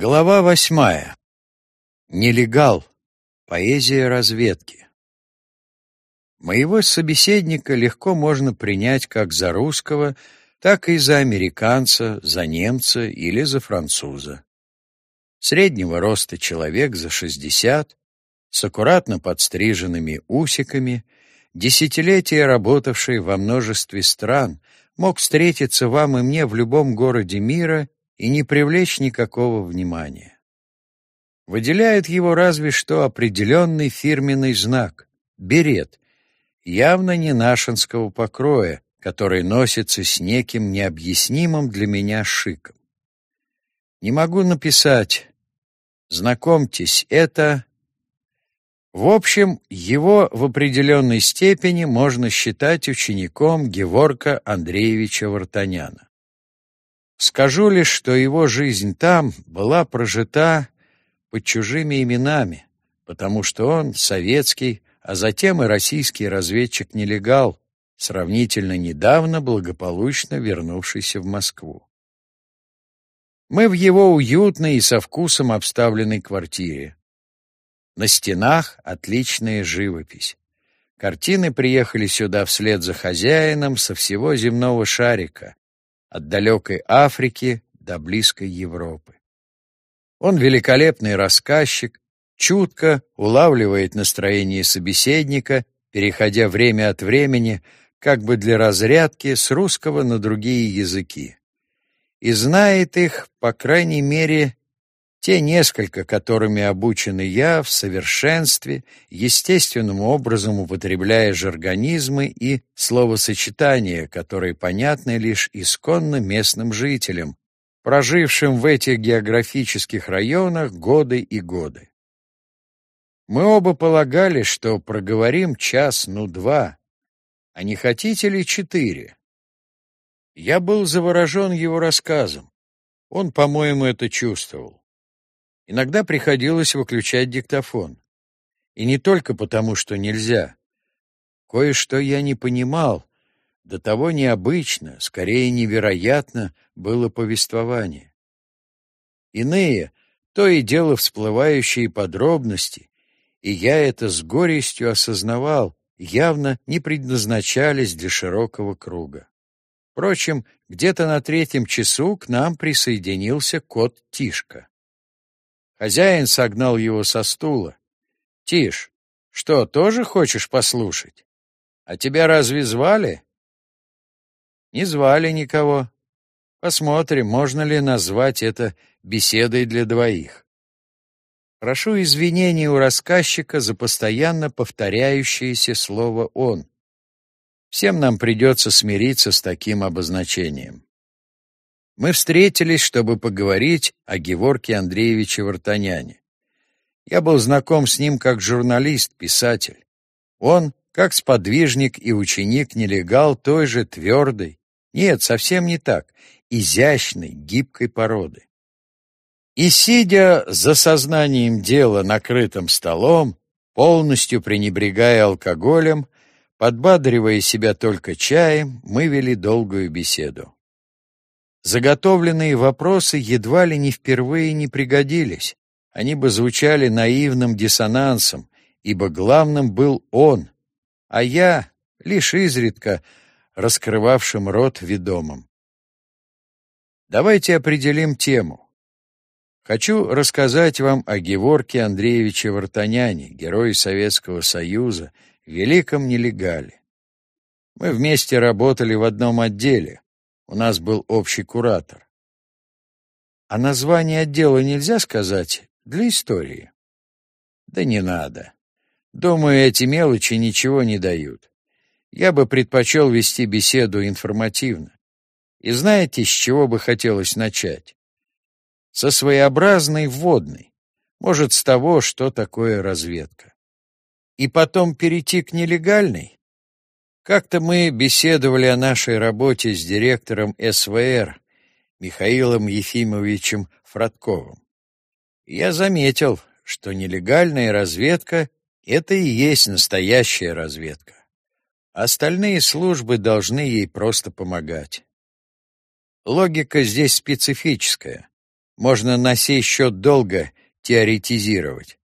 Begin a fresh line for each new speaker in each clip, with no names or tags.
Глава восьмая. Нелегал. Поэзия разведки. Моего собеседника легко можно принять как за русского, так и за американца, за немца или за француза. Среднего роста человек за шестьдесят, с аккуратно подстриженными усиками, десятилетия работавший во множестве стран, мог встретиться вам и мне в любом городе мира и не привлечь никакого внимания. Выделяет его разве что определенный фирменный знак — берет, явно не нашинского покроя, который носится с неким необъяснимым для меня шиком. Не могу написать «Знакомьтесь, это...» В общем, его в определенной степени можно считать учеником Геворка Андреевича Вартаняна. Скажу лишь, что его жизнь там была прожита под чужими именами, потому что он советский, а затем и российский разведчик-нелегал, сравнительно недавно благополучно вернувшийся в Москву. Мы в его уютной и со вкусом обставленной квартире. На стенах отличная живопись. Картины приехали сюда вслед за хозяином со всего земного шарика, от далекой Африки до близкой Европы. Он великолепный рассказчик, чутко улавливает настроение собеседника, переходя время от времени, как бы для разрядки, с русского на другие языки. И знает их, по крайней мере, те несколько, которыми обучен я в совершенстве, естественным образом употребляя жаргонизмы и словосочетания, которые понятны лишь исконно местным жителям, прожившим в этих географических районах годы и годы. Мы оба полагали, что проговорим час, ну два, а не хотите ли четыре? Я был заворожен его рассказом. Он, по-моему, это чувствовал. Иногда приходилось выключать диктофон. И не только потому, что нельзя. Кое-что я не понимал, до того необычно, скорее невероятно, было повествование. Иные, то и дело всплывающие подробности, и я это с горестью осознавал, явно не предназначались для широкого круга. Впрочем, где-то на третьем часу к нам присоединился кот Тишка. Хозяин согнал его со стула. «Тишь, что, тоже хочешь послушать? А тебя разве звали?» «Не звали никого. Посмотрим, можно ли назвать это беседой для двоих». Прошу извинения у рассказчика за постоянно повторяющееся слово «он». Всем нам придется смириться с таким обозначением. Мы встретились, чтобы поговорить о Геворке Андреевиче Вартаняне. Я был знаком с ним как журналист, писатель. Он, как сподвижник и ученик-нелегал той же твердой, нет, совсем не так, изящной, гибкой породы. И, сидя за сознанием дела накрытым столом, полностью пренебрегая алкоголем, подбадривая себя только чаем, мы вели долгую беседу. Заготовленные вопросы едва ли не впервые не пригодились. Они бы звучали наивным диссонансом, ибо главным был он, а я лишь изредка раскрывавшим рот ведомым. Давайте определим тему. Хочу рассказать вам о Геворке Андреевиче Вартаняне, герое Советского Союза, великом нелегале. Мы вместе работали в одном отделе, у нас был общий куратор. А название отдела нельзя сказать для истории? Да не надо. Думаю, эти мелочи ничего не дают. Я бы предпочел вести беседу информативно. И знаете, с чего бы хотелось начать? Со своеобразной вводной. Может, с того, что такое разведка. И потом перейти к нелегальной? Как-то мы беседовали о нашей работе с директором СВР Михаилом Ефимовичем Фродковым. Я заметил, что нелегальная разведка — это и есть настоящая разведка. Остальные службы должны ей просто помогать. Логика здесь специфическая. можно на сей счет долго теоретизировать.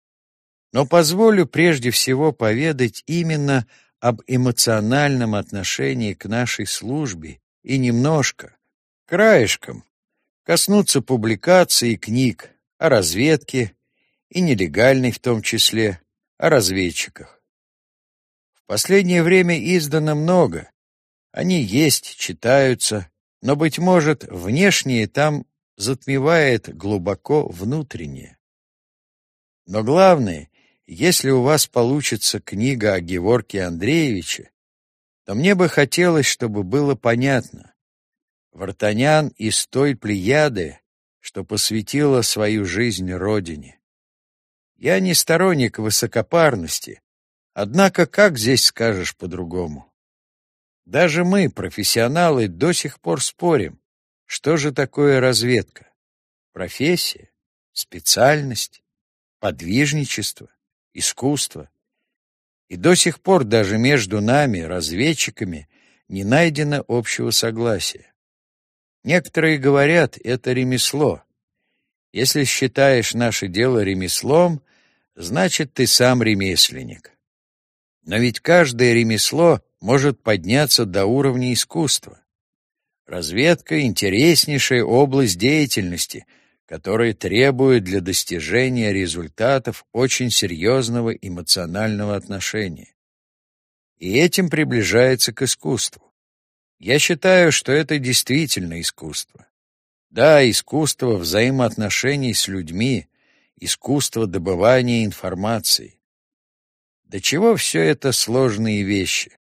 Но позволю прежде всего поведать именно об эмоциональном отношении к нашей службе и немножко, краешком, коснуться публикаций и книг о разведке и нелегальной в том числе, о разведчиках. В последнее время издано много. Они есть, читаются, но, быть может, внешнее там затмевает глубоко внутреннее. Но главное, если у вас получится книга о Геворке Андреевиче, то мне бы хотелось, чтобы было понятно. Вартанян из той плеяды, что посвятила свою жизнь родине. Я не сторонник высокопарности, однако как здесь скажешь по-другому? Даже мы, профессионалы, до сих пор спорим, что же такое разведка? Профессия? Специальность? Подвижничество? Искусство? И до сих пор даже между нами, разведчиками, не найдено общего согласия. Некоторые говорят, это ремесло. Если считаешь наше дело ремеслом, значит, ты сам ремесленник. Но ведь каждое ремесло может подняться до уровня искусства. Разведка — интереснейшая область деятельности, которая требует для достижения результатов очень серьезного эмоционального отношения. И этим приближается к искусству. Я считаю, что это действительно искусство. Да, искусство взаимоотношений с людьми, искусство добывания информации. До чего все это сложные вещи?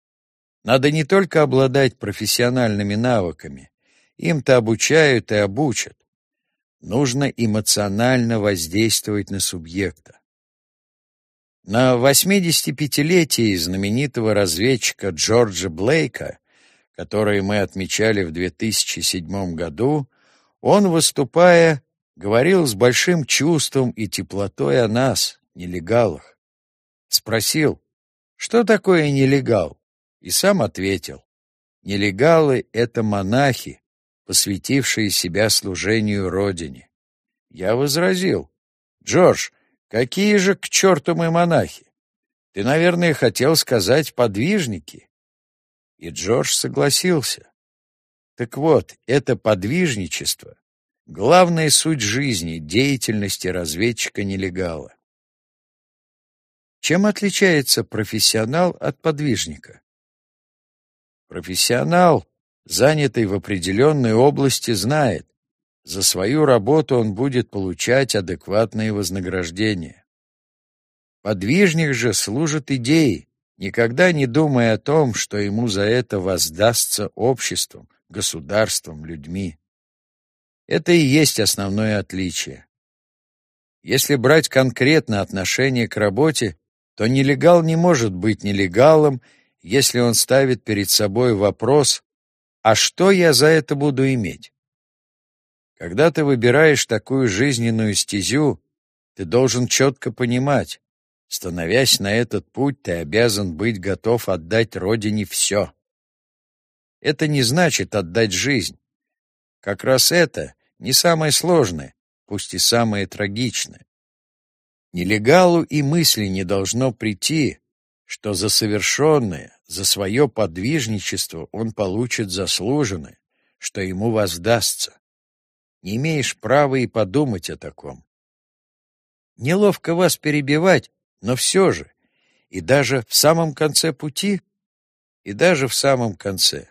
Надо не только обладать профессиональными навыками, им-то обучают и обучат. Нужно эмоционально воздействовать на субъекта. На 85-летии знаменитого разведчика Джорджа Блейка, который мы отмечали в 2007 году, он, выступая, говорил с большим чувством и теплотой о нас, нелегалах. Спросил, что такое нелегал? и сам ответил, нелегалы — это монахи, посвятившие себя служению Родине. Я возразил, Джордж, какие же к черту мы монахи? Ты, наверное, хотел сказать подвижники. И Джордж согласился. Так вот, это подвижничество — главная суть жизни, деятельности разведчика-нелегала. Чем отличается профессионал от подвижника? Профессионал, занятый в определенной области, знает, за свою работу он будет получать адекватные вознаграждения. Подвижник же служит идее, никогда не думая о том, что ему за это воздастся обществом, государством, людьми. Это и есть основное отличие. Если брать конкретно отношение к работе, то нелегал не может быть нелегалом если он ставит перед собой вопрос «А что я за это буду иметь?» Когда ты выбираешь такую жизненную стезю, ты должен четко понимать, становясь на этот путь, ты обязан быть готов отдать Родине все. Это не значит отдать жизнь. Как раз это не самое сложное, пусть и самое трагичное. Нелегалу и мысли не должно прийти, что за совершенное, за свое подвижничество он получит заслуженное, что ему воздастся. Не имеешь права и подумать о таком. Неловко вас перебивать, но все же, и даже в самом конце пути, и даже в самом конце.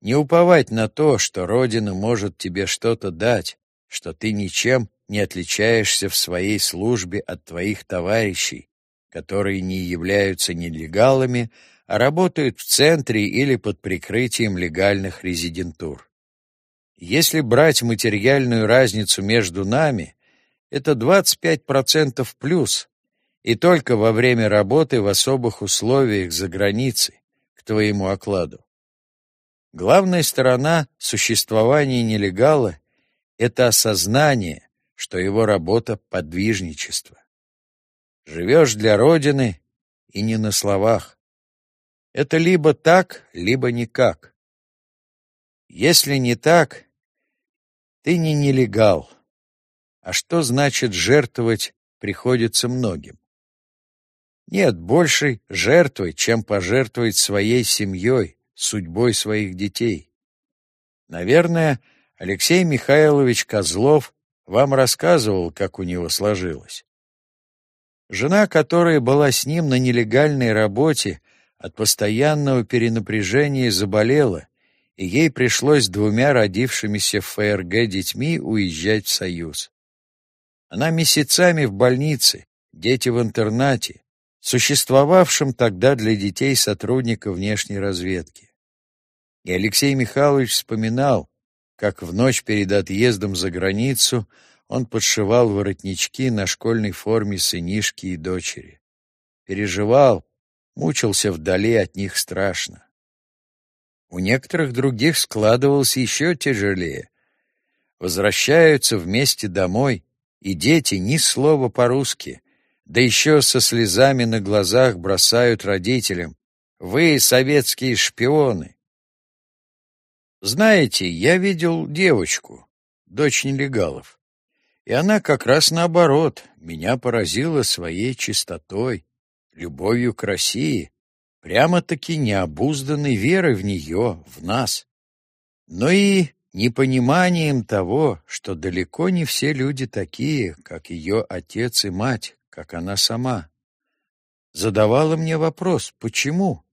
Не уповать на то, что Родина может тебе что-то дать, что ты ничем не отличаешься в своей службе от твоих товарищей, которые не являются нелегалами, работают в центре или под прикрытием легальных резидентур. Если брать материальную разницу между нами, это 25% плюс, и только во время работы в особых условиях за границей, к твоему окладу. Главная сторона существования нелегала — это осознание, что его работа — подвижничество. Живешь для Родины и не на словах. Это либо так, либо никак. Если не так, ты не нелегал. А что значит жертвовать приходится многим? Нет большей жертвы, чем пожертвовать своей семьей, судьбой своих детей. Наверное, Алексей Михайлович Козлов вам рассказывал, как у него сложилось. Жена, которая была с ним на нелегальной работе, от постоянного перенапряжения заболела, и ей пришлось двумя родившимися в ФРГ детьми уезжать в Союз. Она месяцами в больнице, дети в интернате, существовавшем тогда для детей сотрудника внешней разведки. И Алексей Михайлович вспоминал, как в ночь перед отъездом за границу он подшивал воротнички на школьной форме сынишки и дочери. Переживал, мучился вдали от них страшно. У некоторых других складывалось еще тяжелее. Возвращаются вместе домой, и дети ни слова по-русски, да еще со слезами на глазах бросают родителям. «Вы советские шпионы!» Знаете, я видел девочку, дочь нелегалов, и она как раз наоборот, меня поразила своей чистотой, любовью к России, прямо-таки необузданной верой в нее, в нас. Но и непониманием того, что далеко не все люди такие, как ее отец и мать, как она сама. Задавала мне вопрос «почему?»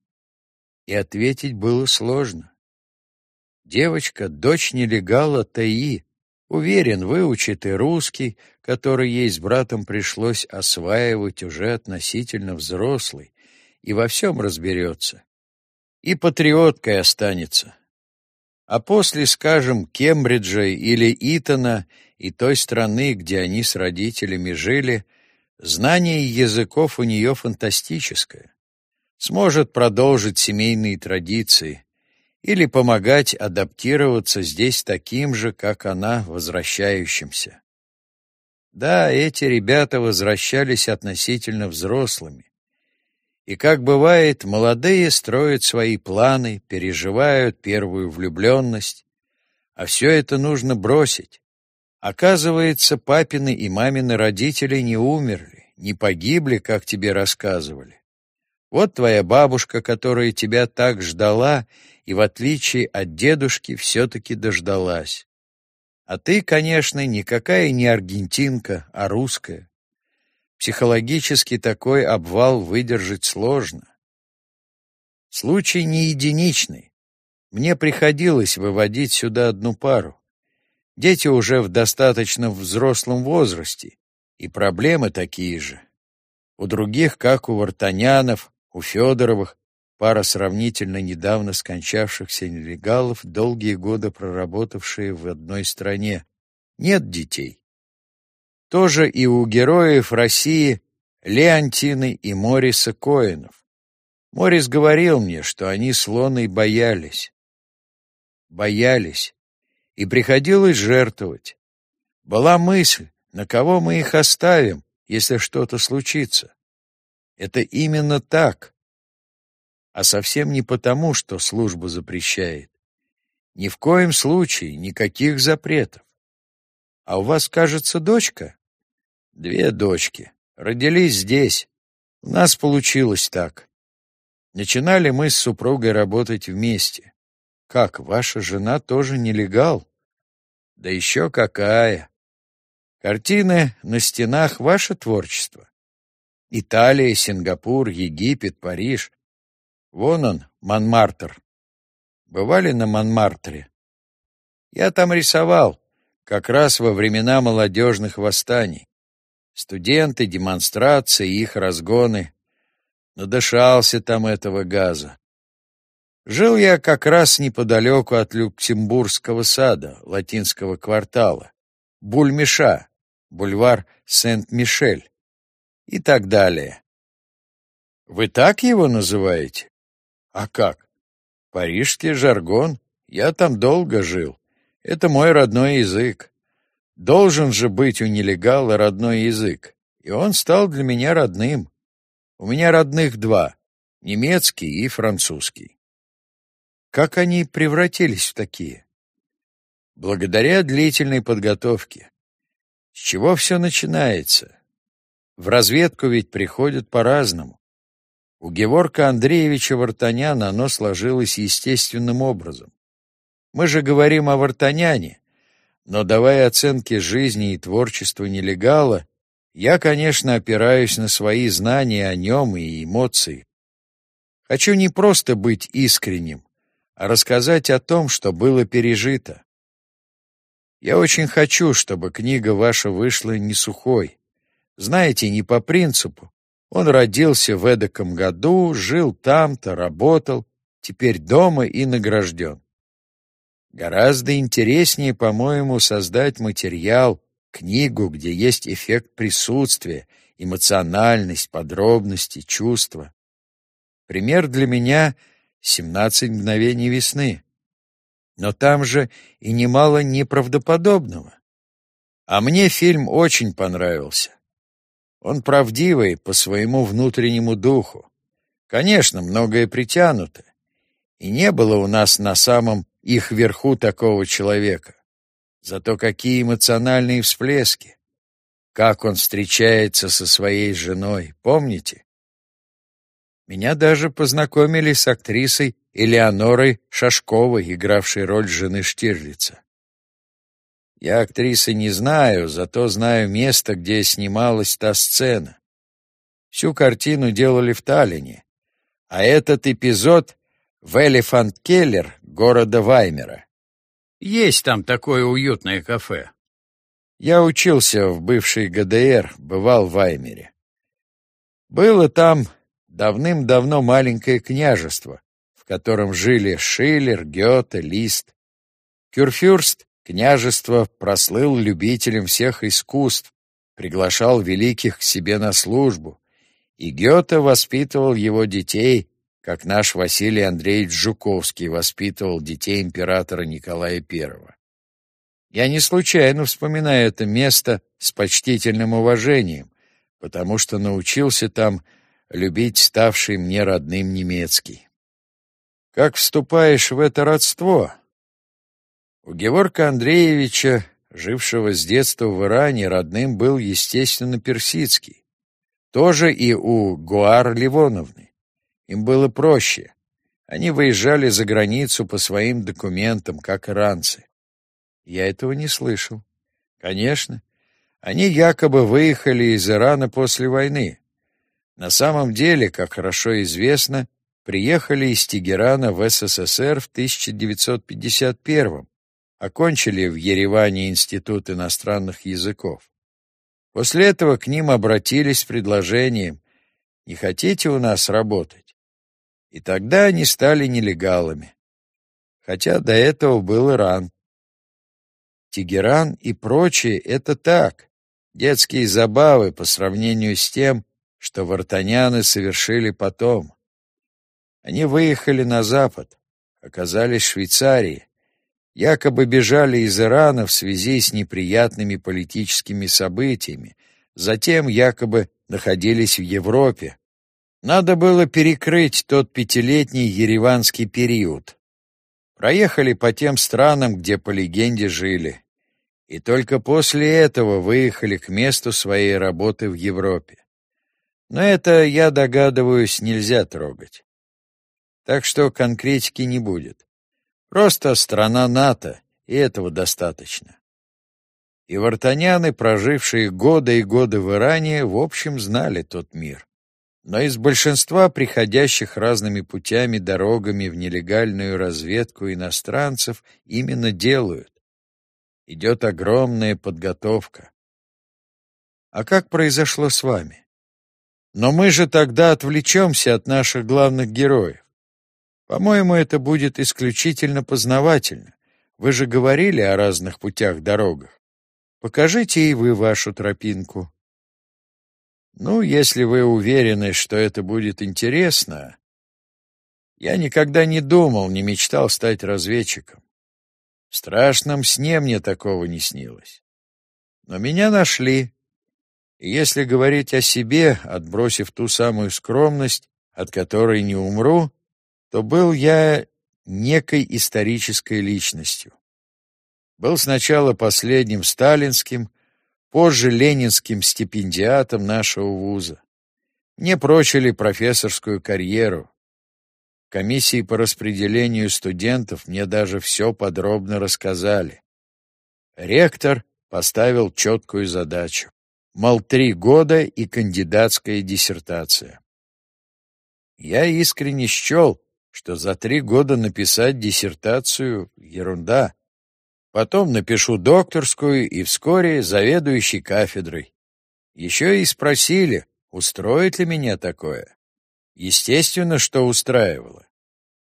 И ответить было сложно. Девочка, дочь нелегала ТАИ, уверен, выучит и русский, который ей с братом пришлось осваивать уже относительно взрослый, и во всем разберется. И патриоткой останется, а после, скажем, Кембриджа или Итона и той страны, где они с родителями жили, знание языков у нее фантастическое. Сможет продолжить семейные традиции или помогать адаптироваться здесь таким же, как она, возвращающимся. Да, эти ребята возвращались относительно взрослыми, и, как бывает, молодые строят свои планы, переживают первую влюбленность, а все это нужно бросить. Оказывается, папины и мамины родители не умерли, не погибли, как тебе рассказывали. Вот твоя бабушка, которая тебя так ждала и, в отличие от дедушки, все-таки дождалась. А ты, конечно, никакая не аргентинка, а русская. Психологически такой обвал выдержать сложно. Случай не единичный. Мне приходилось выводить сюда одну пару. Дети уже в достаточно взрослом возрасте, и проблемы такие же. У других, как у Вартанянов, у Федоровых, пара сравнительно недавно скончавшихся нелегалов, долгие годы проработавшие в одной стране, нет детей. Тоже и у героев России Леонтины и Мориса Коинов. Морис говорил мне, что они слоны боялись. Боялись. И приходилось жертвовать. Была мысль, на кого мы их оставим, если что-то случится. Это именно так. А совсем не потому, что служба запрещает. Ни в коем случае никаких запретов. А у вас, кажется, дочка? Две дочки. Родились здесь. У нас получилось так. Начинали мы с супругой работать вместе. Как, ваша жена тоже нелегал? Да еще какая. Картины на стенах — ваше творчество. Италия, Сингапур, Египет, Париж. Вон он, Монмартр. Бывали на Монмартре? Я там рисовал как раз во времена молодежных восстаний. Студенты, демонстрации, их разгоны. Надышался там этого газа. Жил я как раз неподалеку от Люксембургского сада, латинского квартала, Бульмеша, бульвар Сент-Мишель и так далее. Вы так его называете? А как? Парижский жаргон. Я там долго жил. Это мой родной язык. Должен же быть у нелегала родной язык, и он стал для меня родным. У меня родных два — немецкий и французский. Как они превратились в такие? Благодаря длительной подготовке. С чего все начинается? В разведку ведь приходят по-разному. У Геворка Андреевича Вартаняна оно сложилось естественным образом. Мы же говорим о Вартаняне, но давая оценки жизни и творчеству нелегала, я, конечно, опираюсь на свои знания о нем и эмоции. Хочу не просто быть искренним, а рассказать о том, что было пережито. Я очень хочу, чтобы книга ваша вышла не сухой. Знаете, не по принципу. Он родился в эдаком году, жил там-то, работал, теперь дома и награжден. Гораздо интереснее, по-моему, создать материал, книгу, где есть эффект присутствия, эмоциональность, подробности, чувства. Пример для меня — «Семнадцать мгновений весны». Но там же и немало неправдоподобного. А мне фильм очень понравился. Он правдивый по своему внутреннему духу. Конечно, многое притянуто. И не было у нас на самом их вверху такого человека. Зато какие эмоциональные всплески! Как он встречается со своей женой, помните? Меня даже познакомили с актрисой Элеонорой Шашковой, игравшей роль жены Штирлица. Я актрисы не знаю, зато знаю место, где снималась та сцена. Всю картину делали в Таллине, а этот эпизод в Элефант Келлер города Ваймера. Есть там такое уютное кафе. Я учился в бывшей ГДР, бывал в Ваймере. Было там давным-давно маленькое княжество, в котором жили Шиллер, Гёте, Лист. Кюрфюрст княжество прослыл любителем всех искусств, приглашал великих к себе на службу, и Гёте воспитывал его детей как наш Василий Андреевич Жуковский воспитывал детей императора Николая I. Я не случайно вспоминаю это место с почтительным уважением, потому что научился там любить ставший мне родным немецкий. Как вступаешь в это родство? У Геворка Андреевича, жившего с детства в Иране, родным был, естественно, персидский. Тоже и у Гуар Ливоновны. Им было проще. Они выезжали за границу по своим документам, как иранцы. Я этого не слышал. Конечно, они якобы выехали из Ирана после войны. На самом деле, как хорошо известно, приехали из Тегерана в СССР в 1951 окончили в Ереване Институт иностранных языков. После этого к ним обратились с предложением «Не хотите у нас работать?» И тогда они стали нелегалами. Хотя до этого был Иран. Тегеран и прочее — это так, детские забавы по сравнению с тем, что вартаняны совершили потом. Они выехали на запад, оказались в Швейцарии, якобы бежали из Ирана в связи с неприятными политическими событиями, затем якобы находились в Европе, надо было перекрыть тот пятилетний ереванский период. Проехали по тем странам, где по легенде жили. И только после этого выехали к месту своей работы в Европе. Но это, я догадываюсь, нельзя трогать. Так что конкретики не будет. Просто страна НАТО, и этого достаточно. И вартаняны, прожившие годы и годы в Иране, в общем, знали тот мир но из большинства приходящих разными путями дорогами в нелегальную разведку иностранцев именно делают. Идет огромная подготовка. А как произошло с вами? Но мы же тогда отвлечемся от наших главных героев. По-моему, это будет исключительно познавательно. Вы же говорили о разных путях-дорогах. Покажите и вы вашу тропинку. Ну, если вы уверены, что это будет интересно... Я никогда не думал, не мечтал стать разведчиком. В страшном сне мне такого не снилось. Но меня нашли. И если говорить о себе, отбросив ту самую скромность, от которой не умру, то был я некой исторической личностью. Был сначала последним сталинским, позже ленинским стипендиатом нашего вуза. Мне прочили профессорскую карьеру. Комиссии по распределению студентов мне даже все подробно рассказали. Ректор поставил четкую задачу. Мол, три года и кандидатская диссертация. Я искренне счел, что за три года написать диссертацию — ерунда. Потом напишу докторскую и вскоре заведующий кафедрой. Еще и спросили, устроит ли меня такое. Естественно, что устраивало.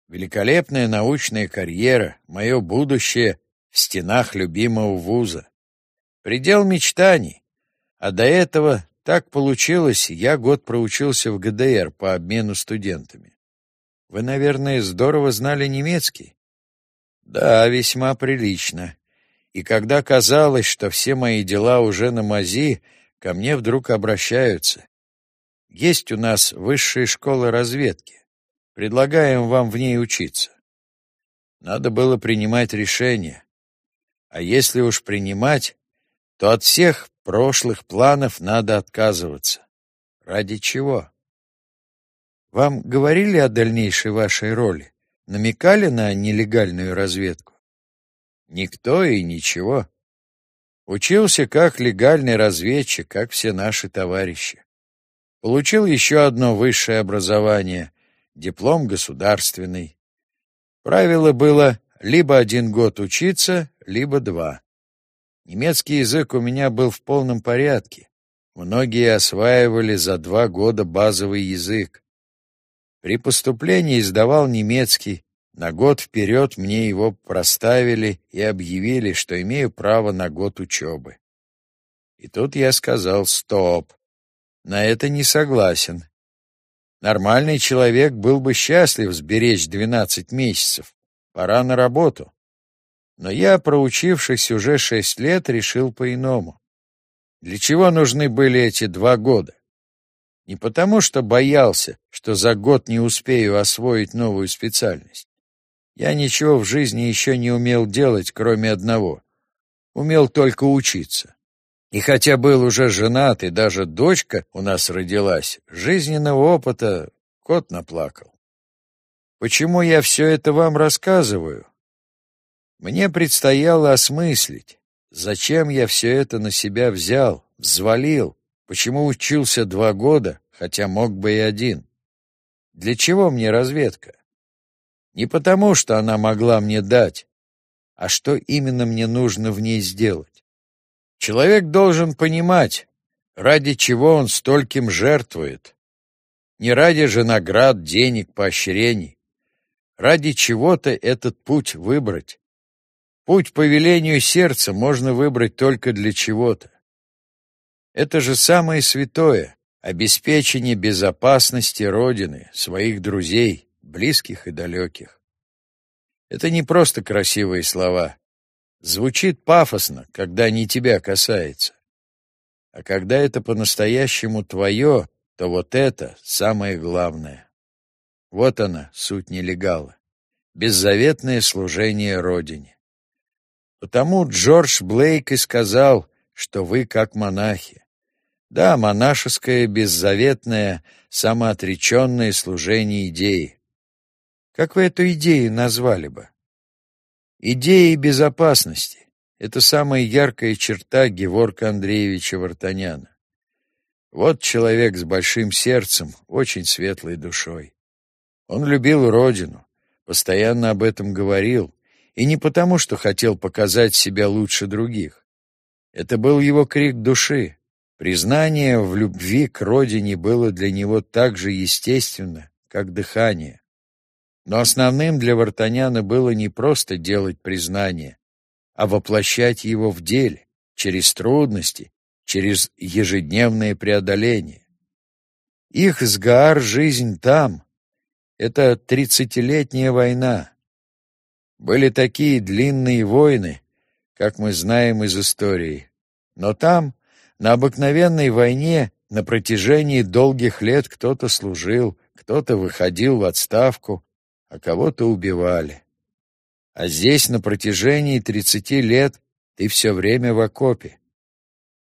Великолепная научная карьера, мое будущее в стенах любимого вуза. Предел мечтаний. А до этого так получилось, я год проучился в ГДР по обмену студентами. Вы, наверное, здорово знали немецкий? Да, весьма прилично. И когда казалось, что все мои дела уже на мази, ко мне вдруг обращаются. Есть у нас высшая школа разведки. Предлагаем вам в ней учиться. Надо было принимать решение. А если уж принимать, то от всех прошлых планов надо отказываться. Ради чего? Вам говорили о дальнейшей вашей роли? Намекали на нелегальную разведку? Никто и ничего. Учился как легальный разведчик, как все наши товарищи. Получил еще одно высшее образование, диплом государственный. Правило было либо один год учиться, либо два. Немецкий язык у меня был в полном порядке. Многие осваивали за два года базовый язык. При поступлении сдавал немецкий. На год вперед мне его проставили и объявили, что имею право на год учебы. И тут я сказал «стоп». На это не согласен. Нормальный человек был бы счастлив сберечь двенадцать месяцев. Пора на работу. Но я, проучившись уже шесть лет, решил по-иному. Для чего нужны были эти два года? Не потому, что боялся, что за год не успею освоить новую специальность. Я ничего в жизни еще не умел делать, кроме одного. Умел только учиться. И хотя был уже женат, и даже дочка у нас родилась, жизненного опыта кот наплакал. Почему я все это вам рассказываю? Мне предстояло осмыслить, зачем я все это на себя взял, взвалил, почему учился два года, хотя мог бы и один. Для чего мне разведка? Не потому, что она могла мне дать, а что именно мне нужно в ней сделать. Человек должен понимать, ради чего он стольким жертвует. Не ради же наград, денег, поощрений. Ради чего-то этот путь выбрать. Путь по велению сердца можно выбрать только для чего-то. Это же самое святое — обеспечение безопасности Родины, своих друзей, близких и далеких. Это не просто красивые слова. Звучит пафосно, когда не тебя касается. А когда это по-настоящему твое, то вот это самое главное. Вот она, суть нелегала. Беззаветное служение Родине. Потому Джордж Блейк и сказал, что вы как монахи. Да, монашеское, беззаветное, самоотреченное служение идеи. Как вы эту идею назвали бы? Идеей безопасности. Это самая яркая черта Геворка Андреевича Вартаняна. Вот человек с большим сердцем, очень светлой душой. Он любил родину, постоянно об этом говорил, и не потому, что хотел показать себя лучше других. Это был его крик души. Признание в любви к родине было для него так же естественно, как дыхание. Но основным для Вартаняна было не просто делать признание, а воплощать его в деле, через трудности, через ежедневное преодоление. Их с Гаар жизнь там — это тридцатилетняя война, были такие длинные войны, как мы знаем из истории. Но там, на обыкновенной войне, на протяжении долгих лет кто-то служил, кто-то выходил в отставку, а кого-то убивали. А здесь на протяжении тридцати лет ты все время в окопе.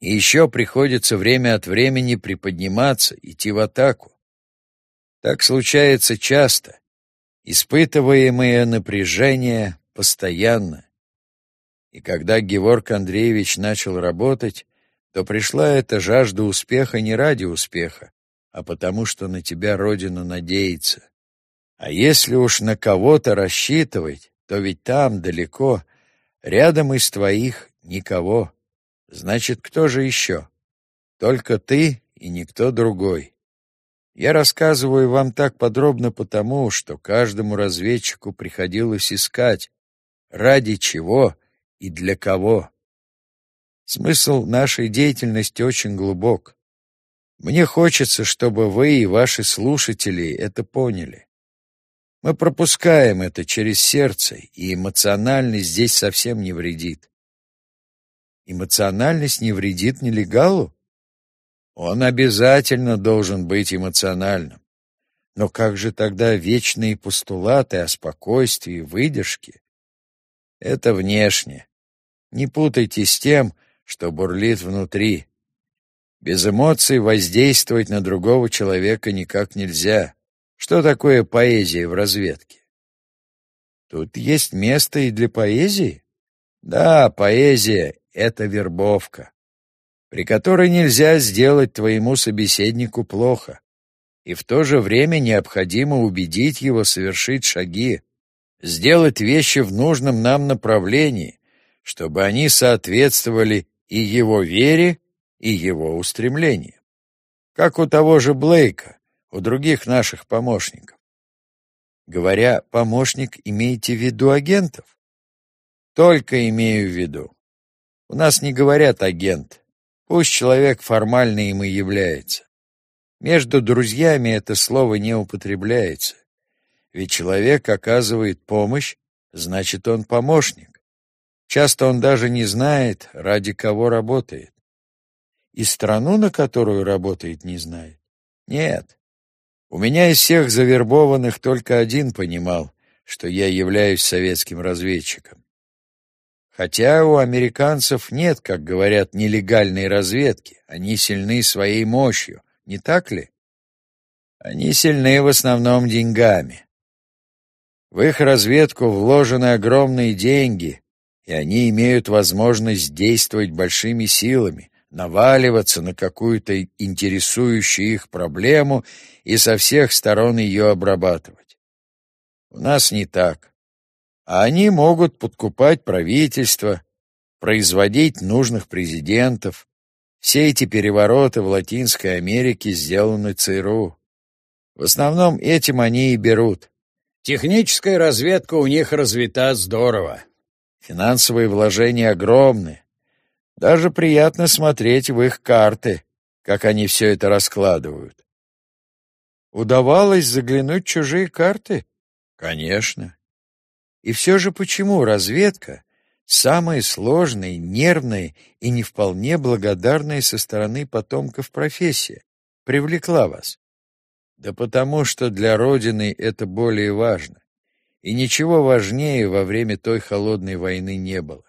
И еще приходится время от времени приподниматься, идти в атаку. Так случается часто. Испытываемое напряжение постоянно. И когда Геворг Андреевич начал работать, то пришла эта жажда успеха не ради успеха, а потому что на тебя Родина надеется. А если уж на кого-то рассчитывать, то ведь там, далеко, рядом из твоих никого. Значит, кто же еще? Только ты и никто другой. Я рассказываю вам так подробно потому, что каждому разведчику приходилось искать, ради чего и для кого. Смысл нашей деятельности очень глубок. Мне хочется, чтобы вы и ваши слушатели это поняли. Мы пропускаем это через сердце, и эмоциональность здесь совсем не вредит. Эмоциональность не вредит нелегалу? Он обязательно должен быть эмоциональным. Но как же тогда вечные постулаты о спокойствии и выдержке? Это внешне. Не путайте с тем, что бурлит внутри. Без эмоций воздействовать на другого человека никак нельзя. Что такое поэзия в разведке? Тут есть место и для поэзии? Да, поэзия — это вербовка, при которой нельзя сделать твоему собеседнику плохо, и в то же время необходимо убедить его совершить шаги, сделать вещи в нужном нам направлении, чтобы они соответствовали и его вере, и его устремлениям. Как у того же Блейка, у других наших помощников. Говоря «помощник», имеете в виду агентов? Только имею в виду. У нас не говорят «агент». Пусть человек формально им и является. Между друзьями это слово не употребляется. Ведь человек оказывает помощь, значит, он помощник. Часто он даже не знает, ради кого работает. И страну, на которую работает, не знает. Нет, у меня из всех завербованных только один понимал, что я являюсь советским разведчиком. Хотя у американцев нет, как говорят, нелегальной разведки, они сильны своей мощью, не так ли? Они сильны в основном деньгами. В их разведку вложены огромные деньги, и они имеют возможность действовать большими силами, наваливаться на какую-то интересующую их проблему и со всех сторон ее обрабатывать. У нас не так. А они могут подкупать правительство, производить нужных президентов. Все эти перевороты в Латинской Америке сделаны ЦРУ. В основном этим они и берут. Техническая разведка у них развита здорово. Финансовые вложения огромны. Даже приятно смотреть в их карты, как они все это раскладывают. Удавалось заглянуть в чужие карты? Конечно. И все же почему разведка, самая сложная, нервная и не вполне благодарная со стороны потомков профессия, привлекла вас? Да потому что для Родины это более важно. И ничего важнее во время той холодной войны не было.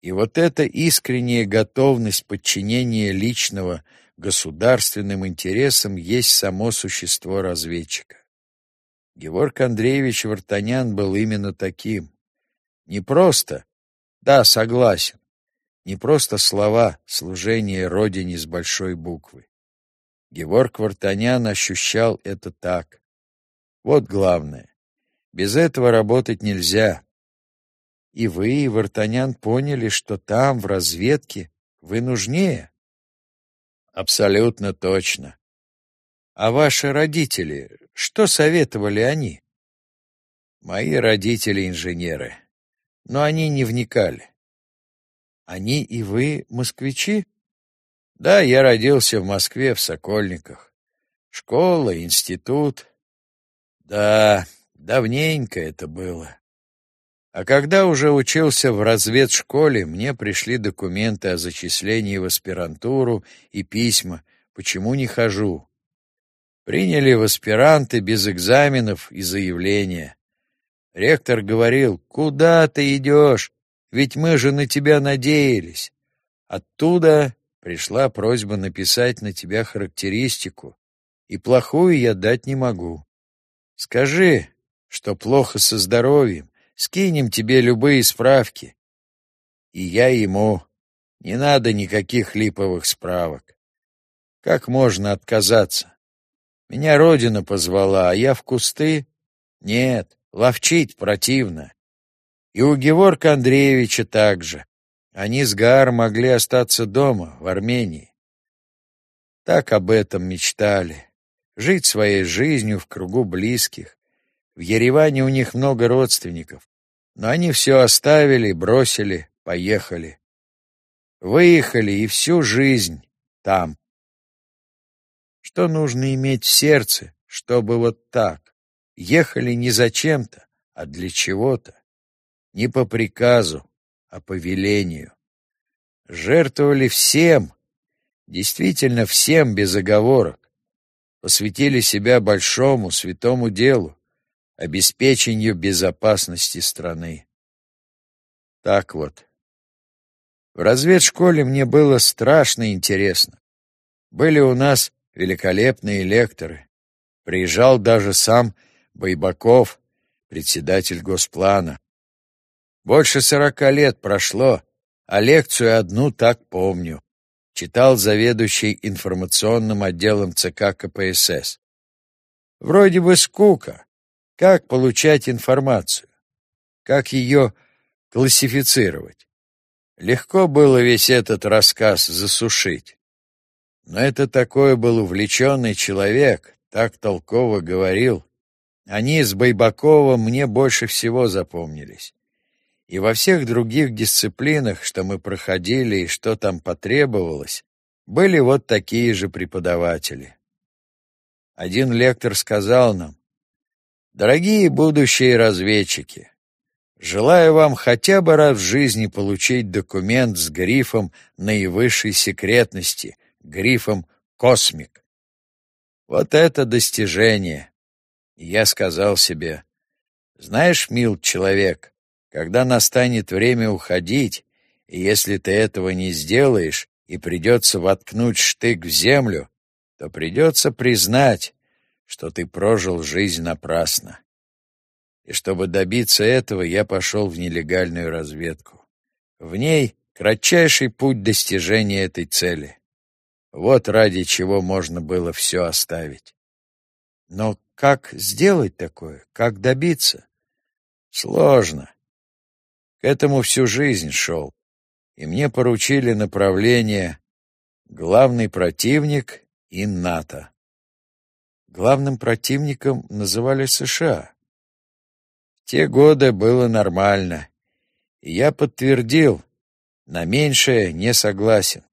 И вот эта искренняя готовность подчинения личного государственным интересам есть само существо разведчика. Георг Андреевич Вартанян был именно таким. Не просто, да, согласен, не просто слова служения Родине с большой буквы. Георг Вартанян ощущал это так. Вот главное. Без этого работать нельзя. И вы, и Вартанян поняли, что там, в разведке, вы нужнее. Абсолютно точно. А ваши родители, что советовали они? Мои родители инженеры, но они не вникали. Они и вы москвичи? Да, я родился в Москве, в Сокольниках. Школа, институт. Да, давненько это было. А когда уже учился в разведшколе, мне пришли документы о зачислении в аспирантуру и письма, почему не хожу. Приняли в аспиранты без экзаменов и заявления. Ректор говорил, куда ты идешь, ведь мы же на тебя надеялись. Оттуда пришла просьба написать на тебя характеристику, и плохую я дать не могу. Скажи, что плохо со здоровьем, скинем тебе любые справки. И я ему. Не надо никаких липовых справок. Как можно отказаться? Меня родина позвала, а я в кусты? Нет, ловчить противно. И у Геворка Андреевича также. Они с Гаар могли остаться дома, в Армении. Так об этом мечтали. Жить своей жизнью в кругу близких. В Ереване у них много родственников. Но они все оставили, бросили, поехали. Выехали и всю жизнь там. Что нужно иметь в сердце, чтобы вот так? Ехали не зачем-то, а для чего-то. Не по приказу, а по велению. Жертвовали всем, действительно всем без оговорок. Посвятили себя большому святому делу, обеспечению безопасности страны. Так вот. В разведшколе мне было страшно интересно. Были у нас великолепные лекторы. Приезжал даже сам Байбаков, председатель Госплана. Больше сорока лет прошло, а лекцию одну так помню. Читал заведующий информационным отделом ЦК КПСС. Вроде бы скука. Как получать информацию? Как ее классифицировать? Легко было весь этот рассказ засушить. Но это такой был увлеченный человек, так толково говорил. Они с Байбаковым мне больше всего запомнились. И во всех других дисциплинах, что мы проходили и что там потребовалось, были вот такие же преподаватели. Один лектор сказал нам, «Дорогие будущие разведчики, желаю вам хотя бы раз в жизни получить документ с грифом наивысшей секретности, грифом «Космик». Вот это достижение! я сказал себе, «Знаешь, мил человек, когда настанет время уходить, и если ты этого не сделаешь, и придется воткнуть штык в землю, то придется признать, что ты прожил жизнь напрасно. И чтобы добиться этого, я пошел в нелегальную разведку. В ней кратчайший путь достижения этой цели. Вот ради чего можно было все оставить. Но как сделать такое? Как добиться? Сложно. К этому всю жизнь шел, и мне поручили направление «Главный противник» и НАТО. Главным противником называли США. Те годы было нормально, и я подтвердил, на меньшее не согласен.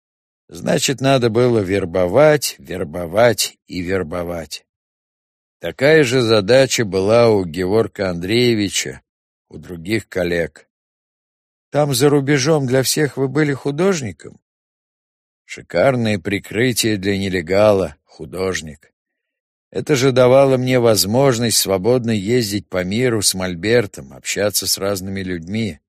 Значит, надо было вербовать, вербовать и вербовать. Такая же задача была у Геворка Андреевича, у других коллег. Там за рубежом для всех вы были художником? Шикарное прикрытие для нелегала, художник. Это же давало мне возможность свободно ездить по миру с Мольбертом, общаться с разными людьми.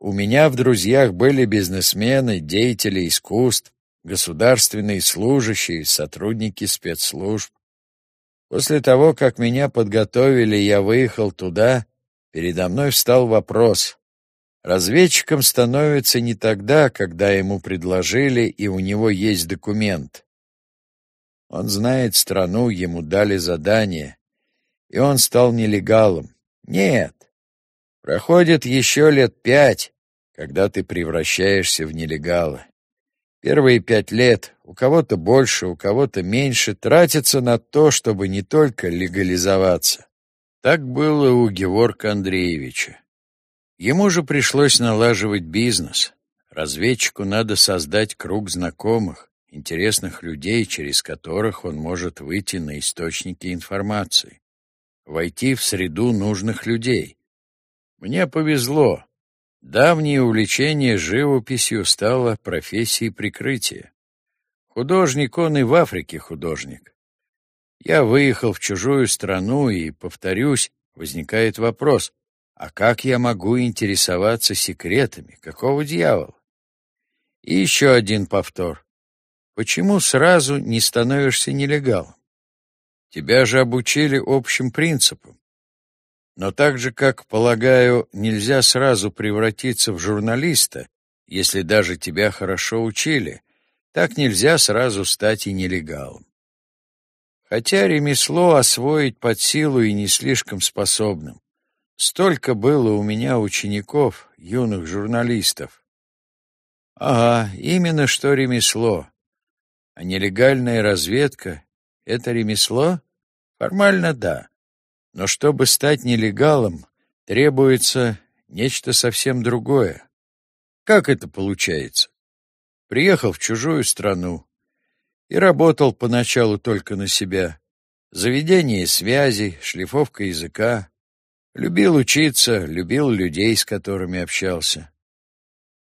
У меня в друзьях были бизнесмены, деятели искусств, государственные служащие, сотрудники спецслужб. После того, как меня подготовили, я выехал туда, передо мной встал вопрос, Разведчиком становится не тогда, когда ему предложили и у него есть документ. Он знает страну, ему дали задание, и он стал нелегалом. Нет. Проходит еще лет пять, когда ты превращаешься в нелегала. Первые пять лет, у кого-то больше, у кого-то меньше, тратятся на то, чтобы не только легализоваться. Так было у Геворка Андреевича. Ему же пришлось налаживать бизнес. Разведчику надо создать круг знакомых, интересных людей, через которых он может выйти на источники информации, войти в среду нужных людей. Мне повезло. Давнее увлечение живописью стало профессией прикрытия. Художник он и в Африке художник. Я выехал в чужую страну, и, повторюсь, возникает вопрос, а как я могу интересоваться секретами? Какого дьявола? И еще один повтор. Почему сразу не становишься нелегалом? Тебя же обучили общим принципам. Но так же, как, полагаю, нельзя сразу превратиться в журналиста, если даже тебя хорошо учили, так нельзя сразу стать и нелегалом. Хотя ремесло освоить под силу и не слишком способным. Столько было у меня учеников, юных журналистов. Ага, именно что ремесло. А нелегальная разведка — это ремесло? Формально да. Но чтобы стать нелегалом, требуется нечто совсем другое. Как это получается? Приехал в чужую страну и работал поначалу только на себя. Заведение связей, шлифовка языка. Любил учиться, любил людей, с которыми общался.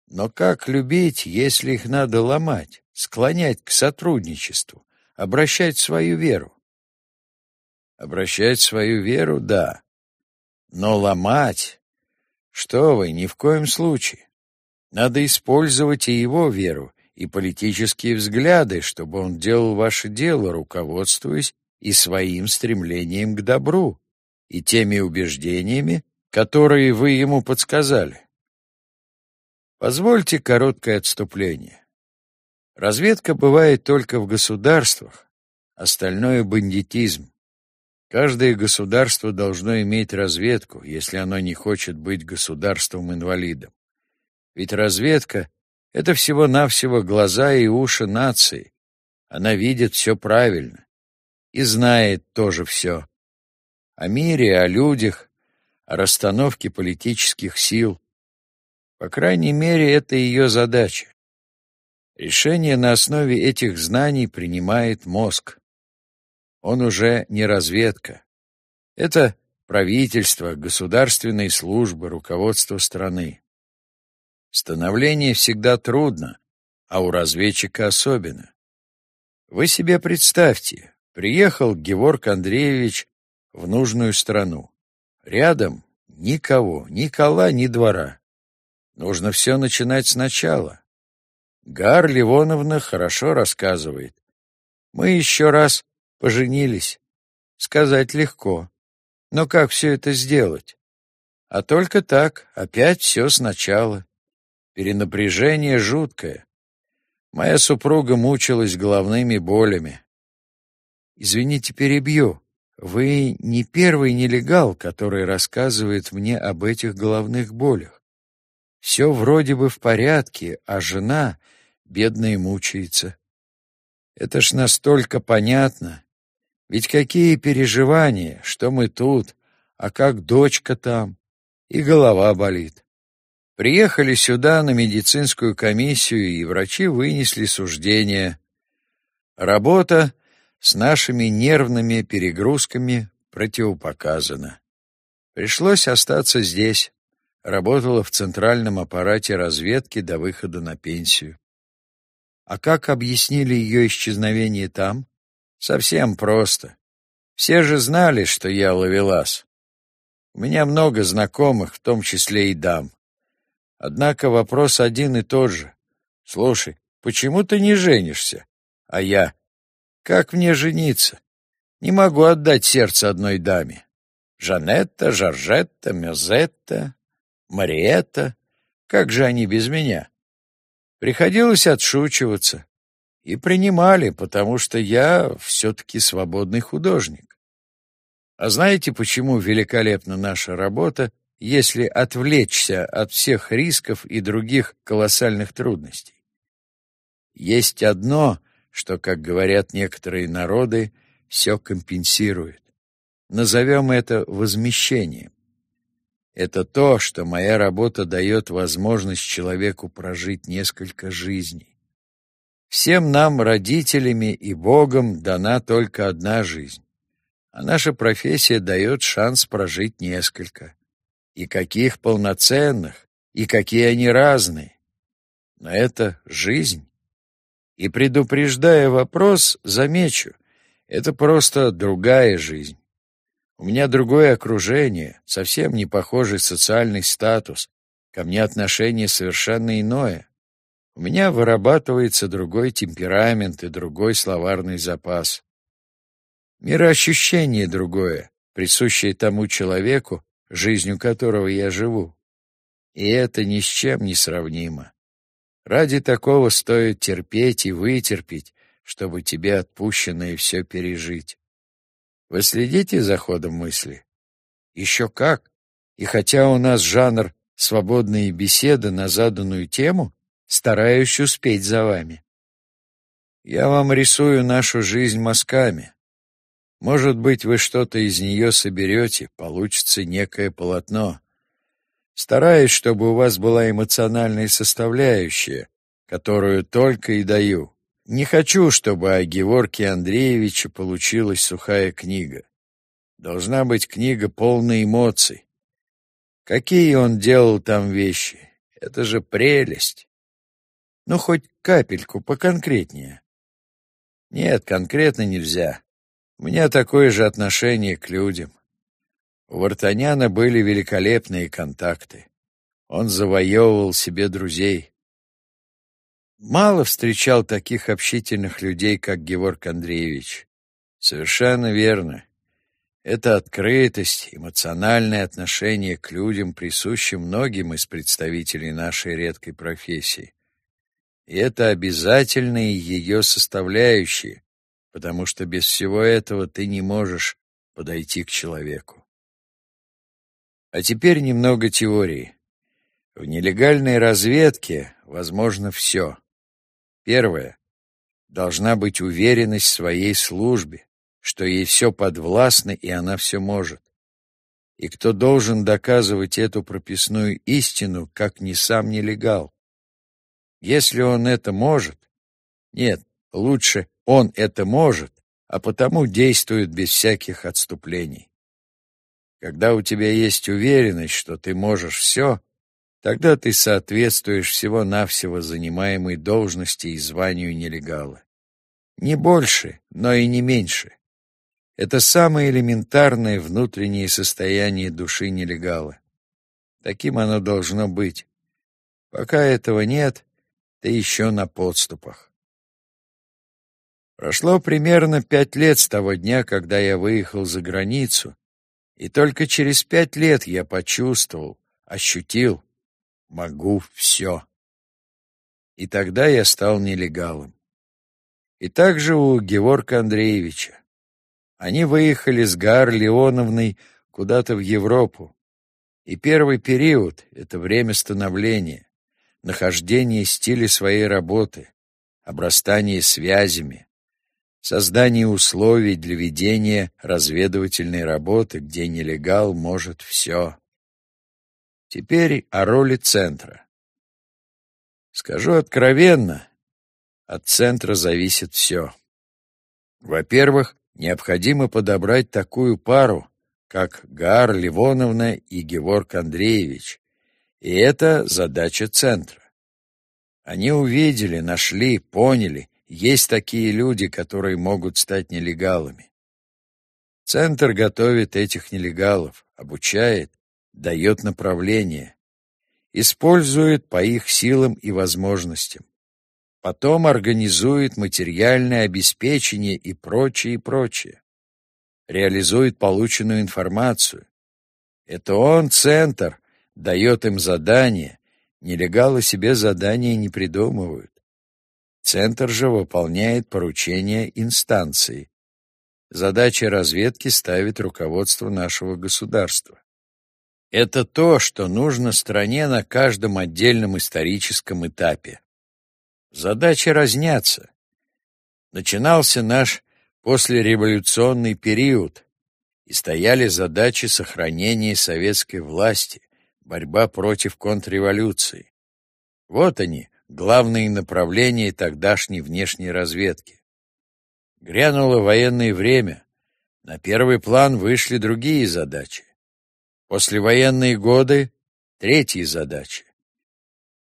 Но как любить, если их надо ломать, склонять к сотрудничеству, обращать свою веру? Обращать свою веру — да. Но ломать? Что вы, ни в коем случае. Надо использовать и его веру, и политические взгляды, чтобы он делал ваше дело, руководствуясь и своим стремлением к добру, и теми убеждениями, которые вы ему подсказали. Позвольте короткое отступление. Разведка бывает только в государствах, остальное — бандитизм. Каждое государство должно иметь разведку, если оно не хочет быть государством-инвалидом. Ведь разведка — это всего-навсего глаза и уши нации. Она видит все правильно и знает тоже все. О мире, о людях, о расстановке политических сил. По крайней мере, это ее задача. Решение на основе этих знаний принимает мозг. Он уже не разведка. Это правительство, государственные службы, руководство страны. Становление всегда трудно, а у разведчика особенно. Вы себе представьте, приехал Геворг Андреевич в нужную страну. Рядом никого, ни кола, ни двора. Нужно все начинать сначала. Гар Ливоновна хорошо рассказывает. Мы еще раз Поженились. Сказать легко. Но как все это сделать? А только так, опять все сначала. Перенапряжение жуткое. Моя супруга мучилась головными болями. Извините, перебью. Вы не первый нелегал, который рассказывает мне об этих головных болях. Все вроде бы в порядке, а жена, бедная, мучается. Это ж настолько понятно. Ведь какие переживания, что мы тут, а как дочка там, и голова болит. Приехали сюда на медицинскую комиссию, и врачи вынесли суждение. Работа с нашими нервными перегрузками противопоказана. Пришлось остаться здесь. Работала в центральном аппарате разведки до выхода на пенсию. А как объяснили ее исчезновение там? Совсем просто. Все же знали, что я ловелас. У меня много знакомых, в том числе и дам. Однако вопрос один и тот же. Слушай, почему ты не женишься? А я, как мне жениться? Не могу отдать сердце одной даме. Жанетта, Жоржетта, Мюзетта, Мариетта. Как же они без меня? Приходилось отшучиваться и принимали, потому что я все-таки свободный художник. А знаете, почему великолепна наша работа, если отвлечься от всех рисков и других колоссальных трудностей? Есть одно, что, как говорят некоторые народы, все компенсирует. Назовем это возмещением. Это то, что моя работа дает возможность человеку прожить несколько жизней. Всем нам, родителями и Богом, дана только одна жизнь, а наша профессия дает шанс прожить несколько. И каких полноценных, и какие они разные. Но это жизнь. И предупреждая вопрос, замечу, это просто другая жизнь. У меня другое окружение, совсем не похожий социальный статус, ко мне отношение совершенно иное. У меня вырабатывается другой темперамент и другой словарный запас. Мироощущение другое, присущее тому человеку, жизнью которого я живу. И это ни с чем не сравнимо. Ради такого стоит терпеть и вытерпеть, чтобы тебе отпущено и все пережить. Вы следите за ходом мысли? Еще как. И хотя у нас жанр «свободные беседы» на заданную тему, стараюсь успеть за вами. Я вам рисую нашу жизнь мазками. Может быть, вы что-то из нее соберете, получится некое полотно. Стараюсь, чтобы у вас была эмоциональная составляющая, которую только и даю. Не хочу, чтобы о Геворке Андреевиче получилась сухая книга. Должна быть книга полной эмоций. Какие он делал там вещи? Это же прелесть. Ну, хоть капельку поконкретнее. Нет, конкретно нельзя. У меня такое же отношение к людям. У Вартаняна были великолепные контакты. Он завоевывал себе друзей. Мало встречал таких общительных людей, как Георг Андреевич. Совершенно верно. Это открытость, эмоциональное отношение к людям присуще многим из представителей нашей редкой профессии. И это обязательные ее составляющие, потому что без всего этого ты не можешь подойти к человеку. А теперь немного теории. В нелегальной разведке возможно все. Первое. Должна быть уверенность в своей службе, что ей все подвластно и она все может. И кто должен доказывать эту прописную истину, как не сам нелегал? Если он это может... Нет, лучше он это может, а потому действует без всяких отступлений. Когда у тебя есть уверенность, что ты можешь все, тогда ты соответствуешь всего-навсего занимаемой должности и званию нелегала. Не больше, но и не меньше. Это самое элементарное внутреннее состояние души нелегала. Таким оно должно быть. Пока этого нет, ты еще на подступах. Прошло примерно пять лет с того дня, когда я выехал за границу, и только через пять лет я почувствовал, ощутил, могу все. И тогда я стал нелегалом. И также у Геворка Андреевича. Они выехали с Гар Леоновной куда-то в Европу. И первый период — это время становления нахождение стиля своей работы, обрастание связями, создание условий для ведения разведывательной работы, где нелегал может все. Теперь о роли центра. Скажу откровенно, от центра зависит все. Во-первых, необходимо подобрать такую пару, как Гаар Ливоновна и Геворг Андреевич, и это задача центра. Они увидели, нашли, поняли, есть такие люди, которые могут стать нелегалами. Центр готовит этих нелегалов, обучает, дает направление, использует по их силам и возможностям. Потом организует материальное обеспечение и прочее, и прочее. Реализует полученную информацию. Это он, центр, дает им задания, нелегалы себе задания не придумывают. Центр же выполняет поручения инстанции. Задачи разведки ставит руководство нашего государства. Это то, что нужно стране на каждом отдельном историческом этапе. Задачи разнятся. Начинался наш послереволюционный период, и стояли задачи сохранения советской власти, борьба против контрреволюции. Вот они, главные направления тогдашней внешней разведки. Грянуло военное время, на первый план вышли другие задачи. Послевоенные годы — третьи задачи.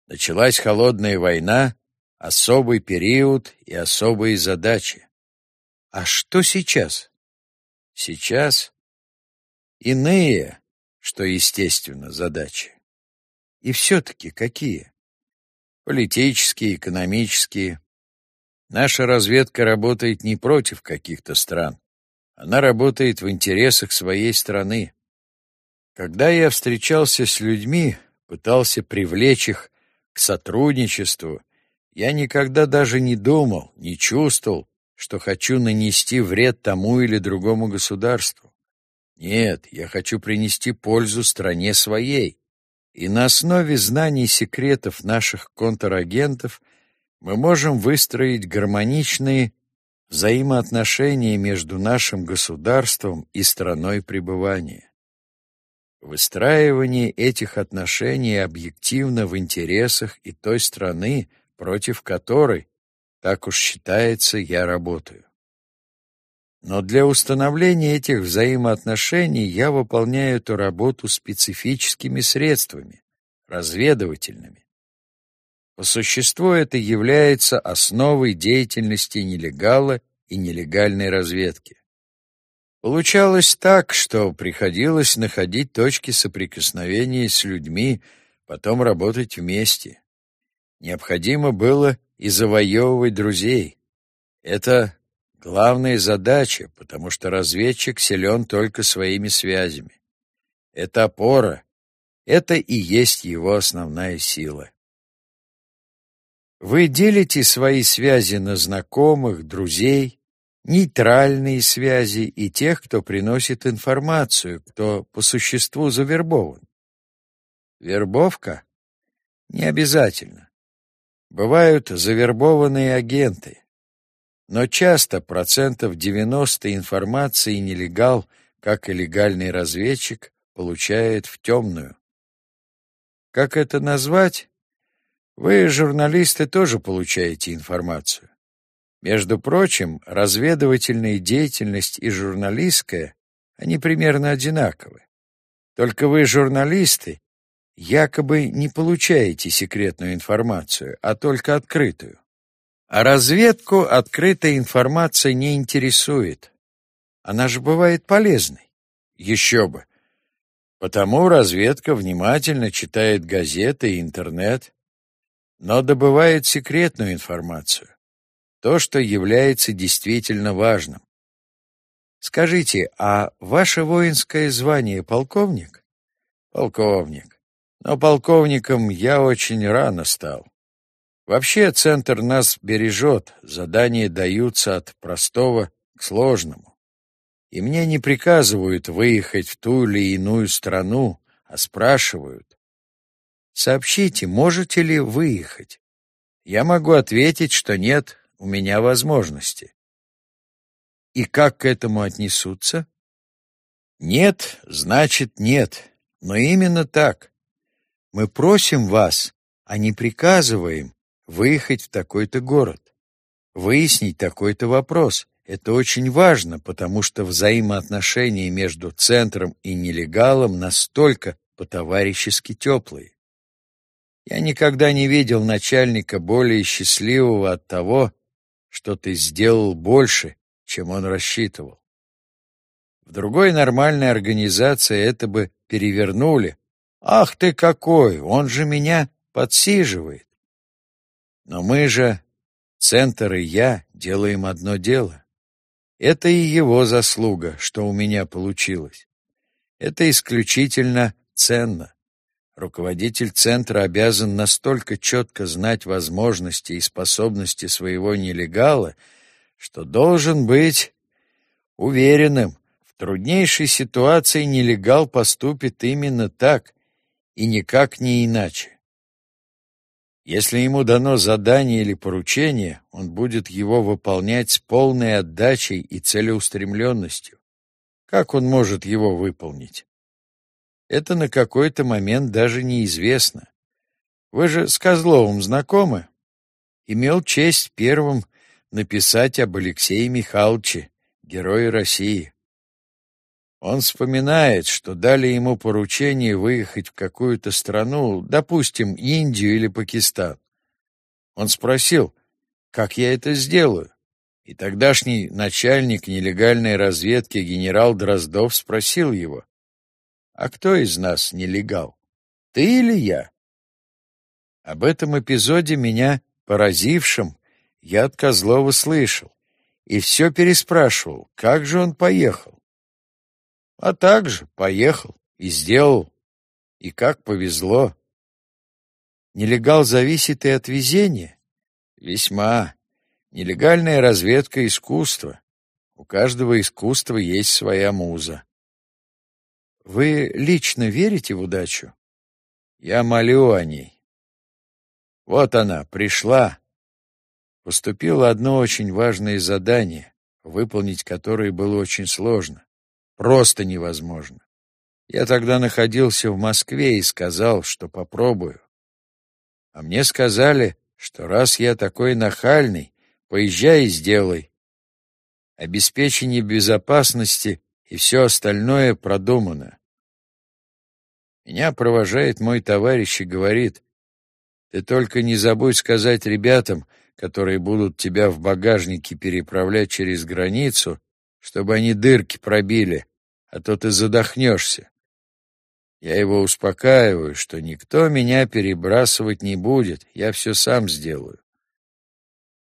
Началась холодная война, особый период и особые задачи. А что сейчас? Сейчас иные, что, естественно, задачи. И все-таки какие? политические, экономические. Наша разведка работает не против каких-то стран. Она работает в интересах своей страны. Когда я встречался с людьми, пытался привлечь их к сотрудничеству, я никогда даже не думал, не чувствовал, что хочу нанести вред тому или другому государству. Нет, я хочу принести пользу стране своей. И на основе знаний секретов наших контрагентов мы можем выстроить гармоничные взаимоотношения между нашим государством и страной пребывания. Выстраивание этих отношений объективно в интересах и той страны, против которой, так уж считается, я работаю. Но для установления этих взаимоотношений я выполняю эту работу специфическими средствами, разведывательными. По существу это является основой деятельности нелегала и нелегальной разведки. Получалось так, что приходилось находить точки соприкосновения с людьми, потом работать вместе. Необходимо было и завоевывать друзей. Это главная задача, потому что разведчик силен только своими связями. Это опора, это и есть его основная сила. Вы делите свои связи на знакомых, друзей, нейтральные связи и тех, кто приносит информацию, кто по существу завербован. Вербовка? Не обязательно. Бывают завербованные агенты. Но часто процентов 90 информации нелегал, как и легальный разведчик, получает в темную. Как это назвать? Вы, журналисты, тоже получаете информацию. Между прочим, разведывательная деятельность и журналистская, они примерно одинаковы. Только вы, журналисты, якобы не получаете секретную информацию, а только открытую. А разведку открытая информация не интересует. Она же бывает полезной. Еще бы. Потому разведка внимательно читает газеты и интернет, но добывает секретную информацию то, что является действительно важным. Скажите, а ваше воинское звание полковник? Полковник. Но полковником я очень рано стал. Вообще центр нас бережет, задания даются от простого к сложному. И мне не приказывают выехать в ту или иную страну, а спрашивают. Сообщите, можете ли выехать? Я могу ответить, что нет, у меня возможности. И как к этому отнесутся? Нет, значит нет, но именно так. Мы просим вас, а не приказываем выехать в такой-то город, выяснить такой-то вопрос. Это очень важно, потому что взаимоотношения между центром и нелегалом настолько по-товарищески теплые. Я никогда не видел начальника более счастливого от того, что ты сделал больше, чем он рассчитывал. В другой нормальной организации это бы перевернули. Ах ты какой, он же меня подсиживает. Но мы же, Центр и я, делаем одно дело. Это и его заслуга, что у меня получилось. Это исключительно ценно. Руководитель центра обязан настолько четко знать возможности и способности своего нелегала, что должен быть уверенным, в труднейшей ситуации нелегал поступит именно так и никак не иначе. Если ему дано задание или поручение, он будет его выполнять с полной отдачей и целеустремленностью. Как он может его выполнить? Это на какой-то момент даже неизвестно. Вы же с Козловым знакомы? Имел честь первым написать об Алексее Михайловиче, герое России. Он вспоминает, что дали ему поручение выехать в какую-то страну, допустим, Индию или Пакистан. Он спросил, как я это сделаю? И тогдашний начальник нелегальной разведки генерал Дроздов спросил его, а кто из нас нелегал? Ты или я? Об этом эпизоде меня поразившем я от Козлова слышал и все переспрашивал, как же он поехал. А так же поехал и сделал, и как повезло. Нелегал зависит и от везения? Весьма. Нелегальная разведка — искусство. У каждого искусства есть своя муза. Вы лично верите в удачу? Я молю о ней. Вот она, пришла. Поступило одно очень важное задание, выполнить которое было очень сложно. Просто невозможно. Я тогда находился в Москве и сказал, что попробую. А мне сказали, что раз я такой нахальный, поезжай и сделай. Обеспечение безопасности и все остальное продумано. Меня провожает мой товарищ и говорит, ты только не забудь сказать ребятам, которые будут тебя в багажнике переправлять через границу, чтобы они дырки пробили, а то ты задохнешься. Я его успокаиваю, что никто меня перебрасывать не будет, я все сам сделаю.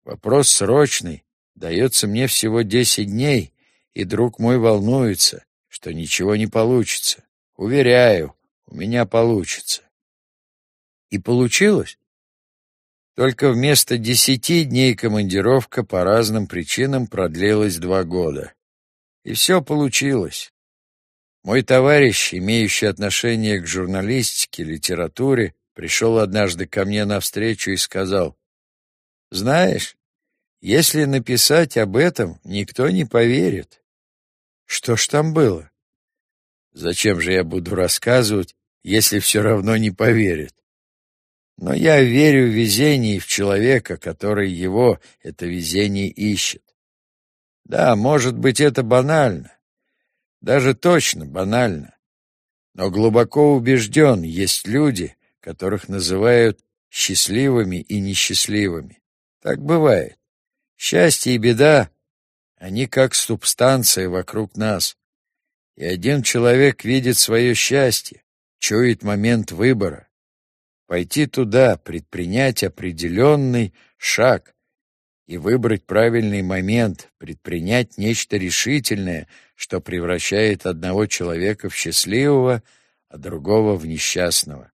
Вопрос срочный, дается мне всего десять дней, и друг мой волнуется, что ничего не получится. Уверяю, у меня получится. И получилось. Только вместо десяти дней командировка по разным причинам продлилась два года. И все получилось. Мой товарищ, имеющий отношение к журналистике, литературе, пришел однажды ко мне навстречу и сказал, «Знаешь, если написать об этом, никто не поверит». Что ж там было? Зачем же я буду рассказывать, если все равно не поверят? Но я верю в везение и в человека, который его, это везение, ищет. Да, может быть, это банально. Даже точно банально. Но глубоко убежден, есть люди, которых называют счастливыми и несчастливыми. Так бывает. Счастье и беда, они как субстанция вокруг нас. И один человек видит свое счастье, чует момент выбора. Пойти туда, предпринять определенный шаг и выбрать правильный момент, предпринять нечто решительное, что превращает одного человека в счастливого, а другого в несчастного.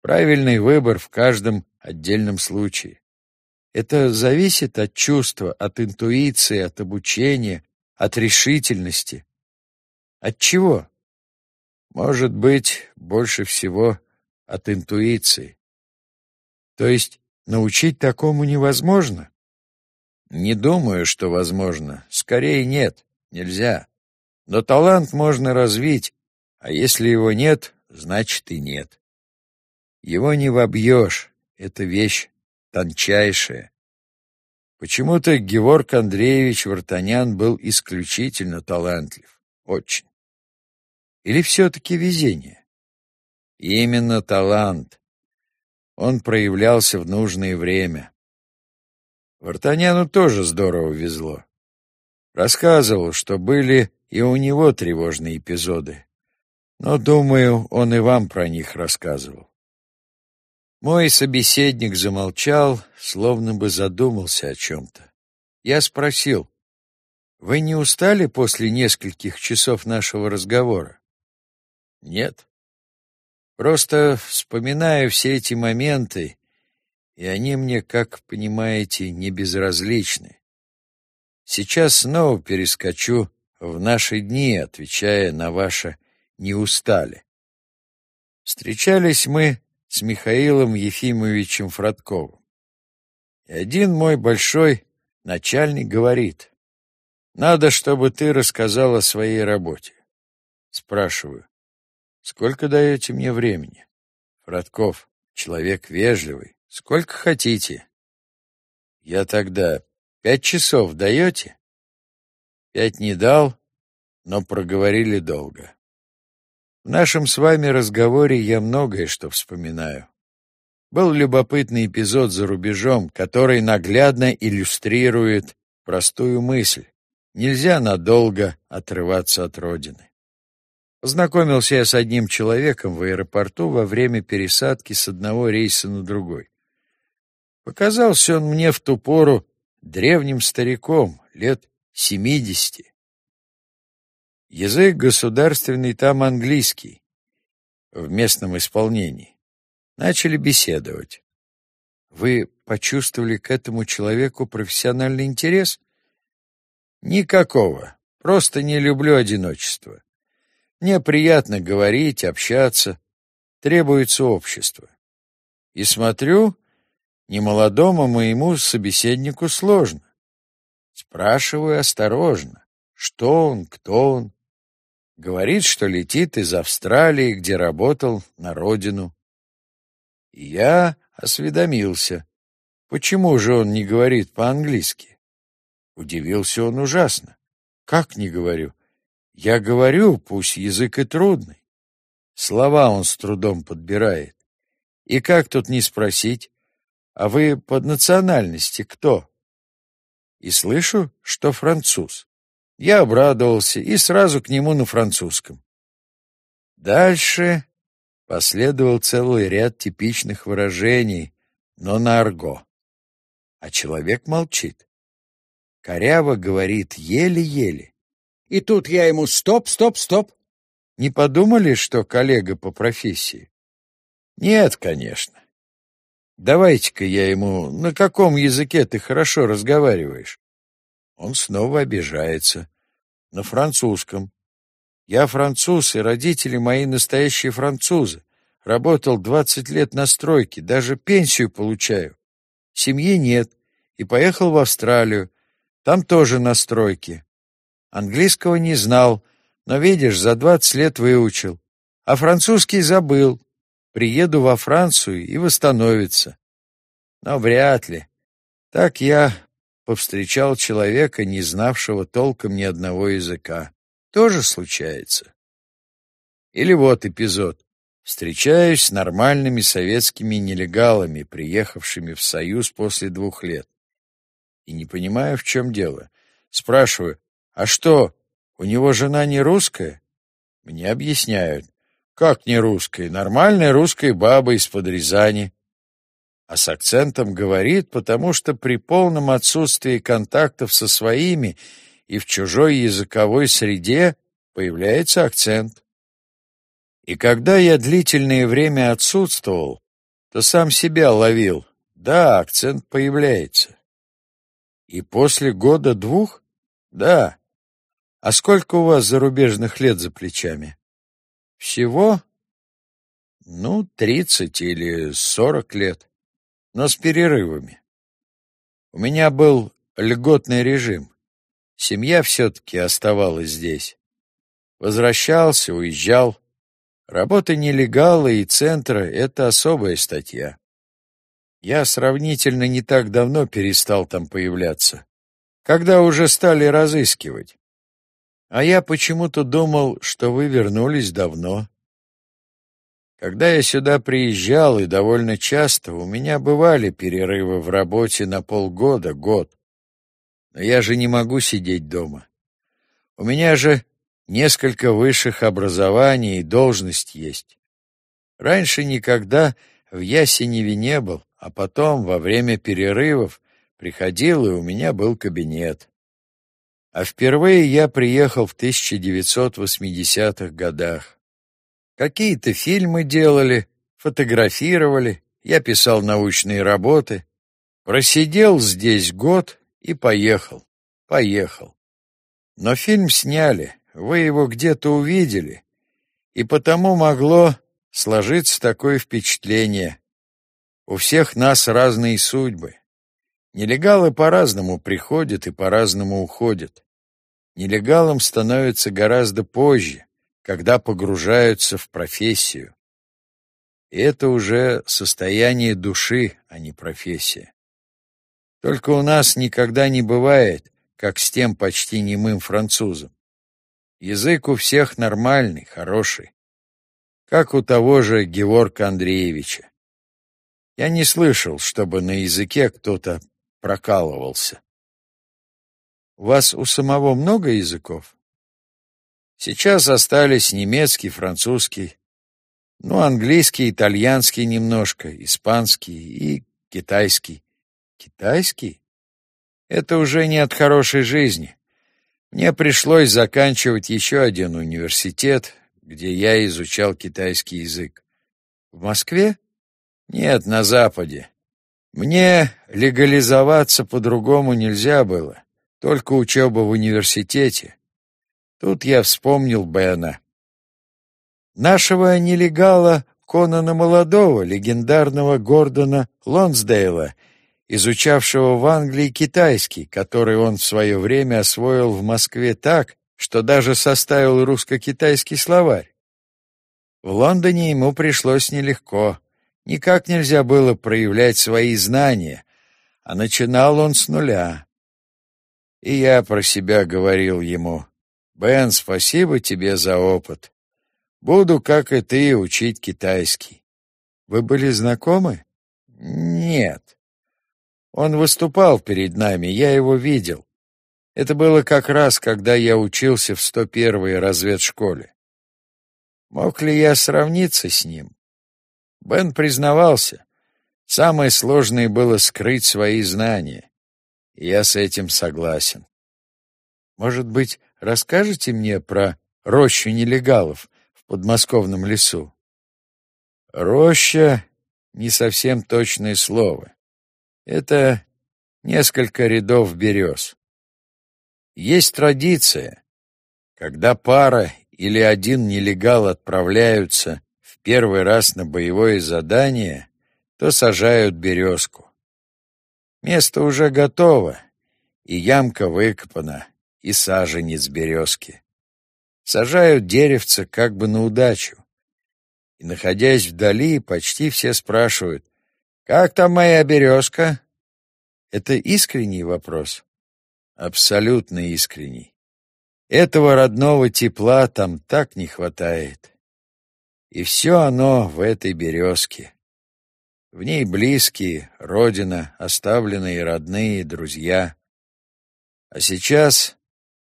Правильный выбор в каждом отдельном случае. Это зависит от чувства, от интуиции, от обучения, от решительности. От чего? Может быть, больше всего от интуиции. То есть научить такому невозможно? Не думаю, что возможно. Скорее нет, нельзя. Но талант можно развить, а если его нет, значит и нет. Его не вобьешь, это вещь тончайшая. Почему-то Георг Андреевич Вартанян был исключительно талантлив. Очень. Или все-таки везение? Именно талант. Он проявлялся в нужное время. Вартаняну тоже здорово везло. Рассказывал, что были и у него тревожные эпизоды. Но, думаю, он и вам про них рассказывал. Мой собеседник замолчал, словно бы задумался о чем-то. Я спросил, «Вы не устали после нескольких часов нашего разговора?» «Нет», Просто вспоминаю все эти моменты, и они мне, как понимаете, не безразличны. Сейчас снова перескочу в наши дни, отвечая на ваше «не устали». Встречались мы с Михаилом Ефимовичем Фродковым. И один мой большой начальник говорит, «Надо, чтобы ты рассказал о своей работе». Спрашиваю, Сколько даете мне времени? Фродков, человек вежливый. Сколько хотите? Я тогда пять часов даете? Пять не дал, но проговорили долго. В нашем с вами разговоре я многое что вспоминаю. Был любопытный эпизод за рубежом, который наглядно иллюстрирует простую мысль. Нельзя надолго отрываться от родины. Познакомился я с одним человеком в аэропорту во время пересадки с одного рейса на другой. Показался он мне в ту пору древним стариком, лет семидесяти. Язык государственный там английский, в местном исполнении. Начали беседовать. Вы почувствовали к этому человеку профессиональный интерес? Никакого. Просто не люблю одиночество. Мне приятно говорить, общаться. Требуется общество. И смотрю, немолодому моему собеседнику сложно. Спрашиваю осторожно, что он, кто он. Говорит, что летит из Австралии, где работал на родину. Я осведомился, почему же он не говорит по-английски. Удивился он ужасно. Как не говорю? Я говорю, пусть язык и трудный. Слова он с трудом подбирает. И как тут не спросить, а вы по национальности кто? И слышу, что француз. Я обрадовался и сразу к нему на французском. Дальше последовал целый ряд типичных выражений, но на арго. А человек молчит. Коряво говорит еле-еле. И тут я ему «стоп, стоп, стоп». Не подумали, что коллега по профессии? Нет, конечно. Давайте-ка я ему, на каком языке ты хорошо разговариваешь? Он снова обижается. На французском. Я француз, и родители мои настоящие французы. Работал двадцать лет на стройке, даже пенсию получаю. Семьи нет, и поехал в Австралию. Там тоже на стройке. Английского не знал, но, видишь, за двадцать лет выучил. А французский забыл. Приеду во Францию и восстановится. Но вряд ли. Так я повстречал человека, не знавшего толком ни одного языка. Тоже случается. Или вот эпизод. Встречаюсь с нормальными советскими нелегалами, приехавшими в Союз после двух лет. И не понимаю, в чем дело. Спрашиваю, а что, у него жена не русская? Мне объясняют. Как не русская? Нормальная русская баба из-под Рязани. А с акцентом говорит, потому что при полном отсутствии контактов со своими и в чужой языковой среде появляется акцент. И когда я длительное время отсутствовал, то сам себя ловил. Да, акцент появляется. И после года-двух? Да, а сколько у вас зарубежных лет за плечами? Всего? Ну, тридцать или сорок лет, но с перерывами. У меня был льготный режим. Семья все-таки оставалась здесь. Возвращался, уезжал. Работа нелегала и центра — это особая статья. Я сравнительно не так давно перестал там появляться, когда уже стали разыскивать. А я почему-то думал, что вы вернулись давно. Когда я сюда приезжал, и довольно часто, у меня бывали перерывы в работе на полгода, год. Но я же не могу сидеть дома. У меня же несколько высших образований и должность есть. Раньше никогда в Ясеневе не был, а потом, во время перерывов, приходил, и у меня был кабинет. А впервые я приехал в 1980-х годах. Какие-то фильмы делали, фотографировали, я писал научные работы. Просидел здесь год и поехал, поехал. Но фильм сняли, вы его где-то увидели, и потому могло сложиться такое впечатление. У всех нас разные судьбы. Нелегалы по-разному приходят и по-разному уходят. Нелегалом становятся гораздо позже, когда погружаются в профессию. И это уже состояние души, а не профессия. Только у нас никогда не бывает, как с тем почти немым французом. Язык у всех нормальный, хороший. Как у того же Георга Андреевича. Я не слышал, чтобы на языке кто-то прокалывался. У вас у самого много языков? Сейчас остались немецкий, французский, ну, английский, итальянский немножко, испанский и китайский. Китайский? Это уже не от хорошей жизни. Мне пришлось заканчивать еще один университет, где я изучал китайский язык. В Москве? Нет, на Западе. Мне легализоваться по-другому нельзя было, только учеба в университете. Тут я вспомнил Бена. Нашего нелегала Конана Молодого, легендарного Гордона Лонсдейла, изучавшего в Англии китайский, который он в свое время освоил в Москве так, что даже составил русско-китайский словарь. В Лондоне ему пришлось нелегко. Никак нельзя было проявлять свои знания, а начинал он с нуля. И я про себя говорил ему, «Бен, спасибо тебе за опыт. Буду, как и ты, учить китайский». «Вы были знакомы?» «Нет. Он выступал перед нами, я его видел. Это было как раз, когда я учился в 101-й разведшколе. Мог ли я сравниться с ним? Бен признавался, самое сложное было скрыть свои знания. И я с этим согласен. Может быть, расскажете мне про рощу нелегалов в подмосковном лесу? Роща — не совсем точное слово. Это несколько рядов берез. Есть традиция, когда пара или один нелегал отправляются в первый раз на боевое задание, то сажают березку. Место уже готово, и ямка выкопана, и саженец березки. Сажают деревце как бы на удачу. И, находясь вдали, почти все спрашивают, «Как там моя березка?» Это искренний вопрос? Абсолютно искренний. Этого родного тепла там так не хватает. И все оно в этой березке. В ней близкие, родина, оставленные родные, друзья. А сейчас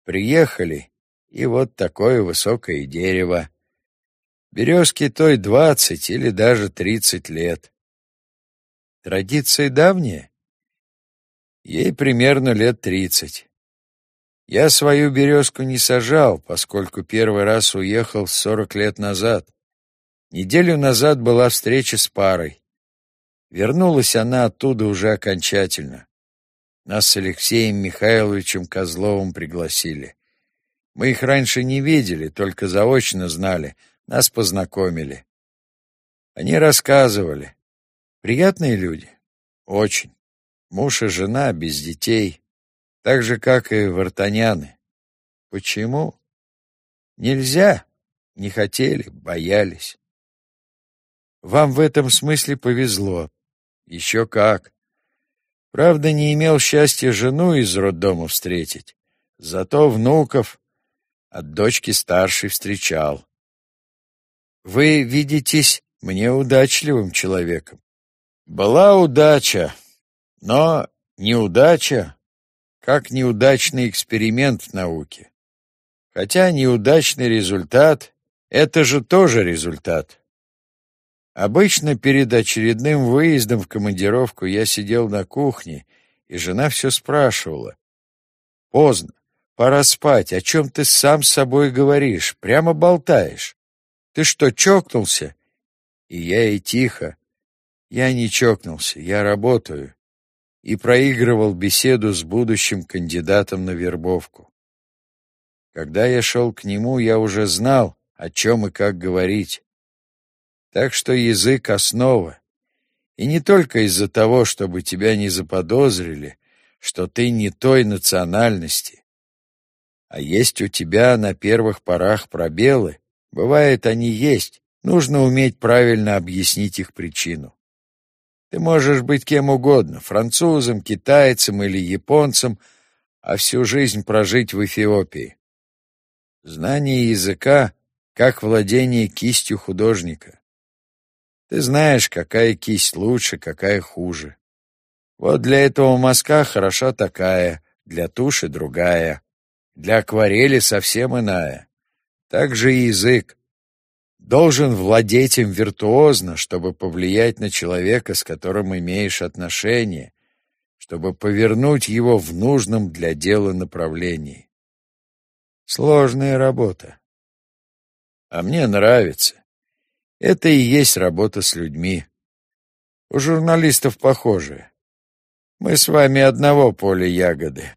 приехали, и вот такое высокое дерево. Березке той двадцать или даже тридцать лет. Традиция давняя? Ей примерно лет тридцать. Я свою березку не сажал, поскольку первый раз уехал сорок лет назад. Неделю назад была встреча с парой. Вернулась она оттуда уже окончательно. Нас с Алексеем Михайловичем Козловым пригласили. Мы их раньше не видели, только заочно знали, нас познакомили. Они рассказывали. Приятные люди? Очень. Муж и жена, без детей. Так же, как и вартаняны. Почему? Нельзя. Не хотели, боялись. Вам в этом смысле повезло. Еще как. Правда, не имел счастья жену из роддома встретить. Зато внуков от дочки старшей встречал. Вы видитесь мне удачливым человеком. Была удача, но неудача, как неудачный эксперимент в науке. Хотя неудачный результат — это же тоже результат. Обычно перед очередным выездом в командировку я сидел на кухне, и жена все спрашивала. «Поздно, пора спать, о чем ты сам с собой говоришь, прямо болтаешь. Ты что, чокнулся?» И я и тихо. «Я не чокнулся, я работаю и проигрывал беседу с будущим кандидатом на вербовку. Когда я шел к нему, я уже знал, о чем и как говорить. Так что язык — основа. И не только из-за того, чтобы тебя не заподозрили, что ты не той национальности. А есть у тебя на первых порах пробелы. Бывает, они есть. Нужно уметь правильно объяснить их причину. Ты можешь быть кем угодно, французом, китайцем или японцем, а всю жизнь прожить в Эфиопии. Знание языка как владение кистью художника. Ты знаешь, какая кисть лучше, какая хуже. Вот для этого мазка хороша такая, для туши другая, для акварели совсем иная. Так же и язык. Должен владеть им виртуозно, чтобы повлиять на человека, с которым имеешь отношение, чтобы повернуть его в нужном для дела направлении. Сложная работа. А мне нравится. Это и есть работа с людьми. У журналистов похожие. Мы с вами одного поля ягоды.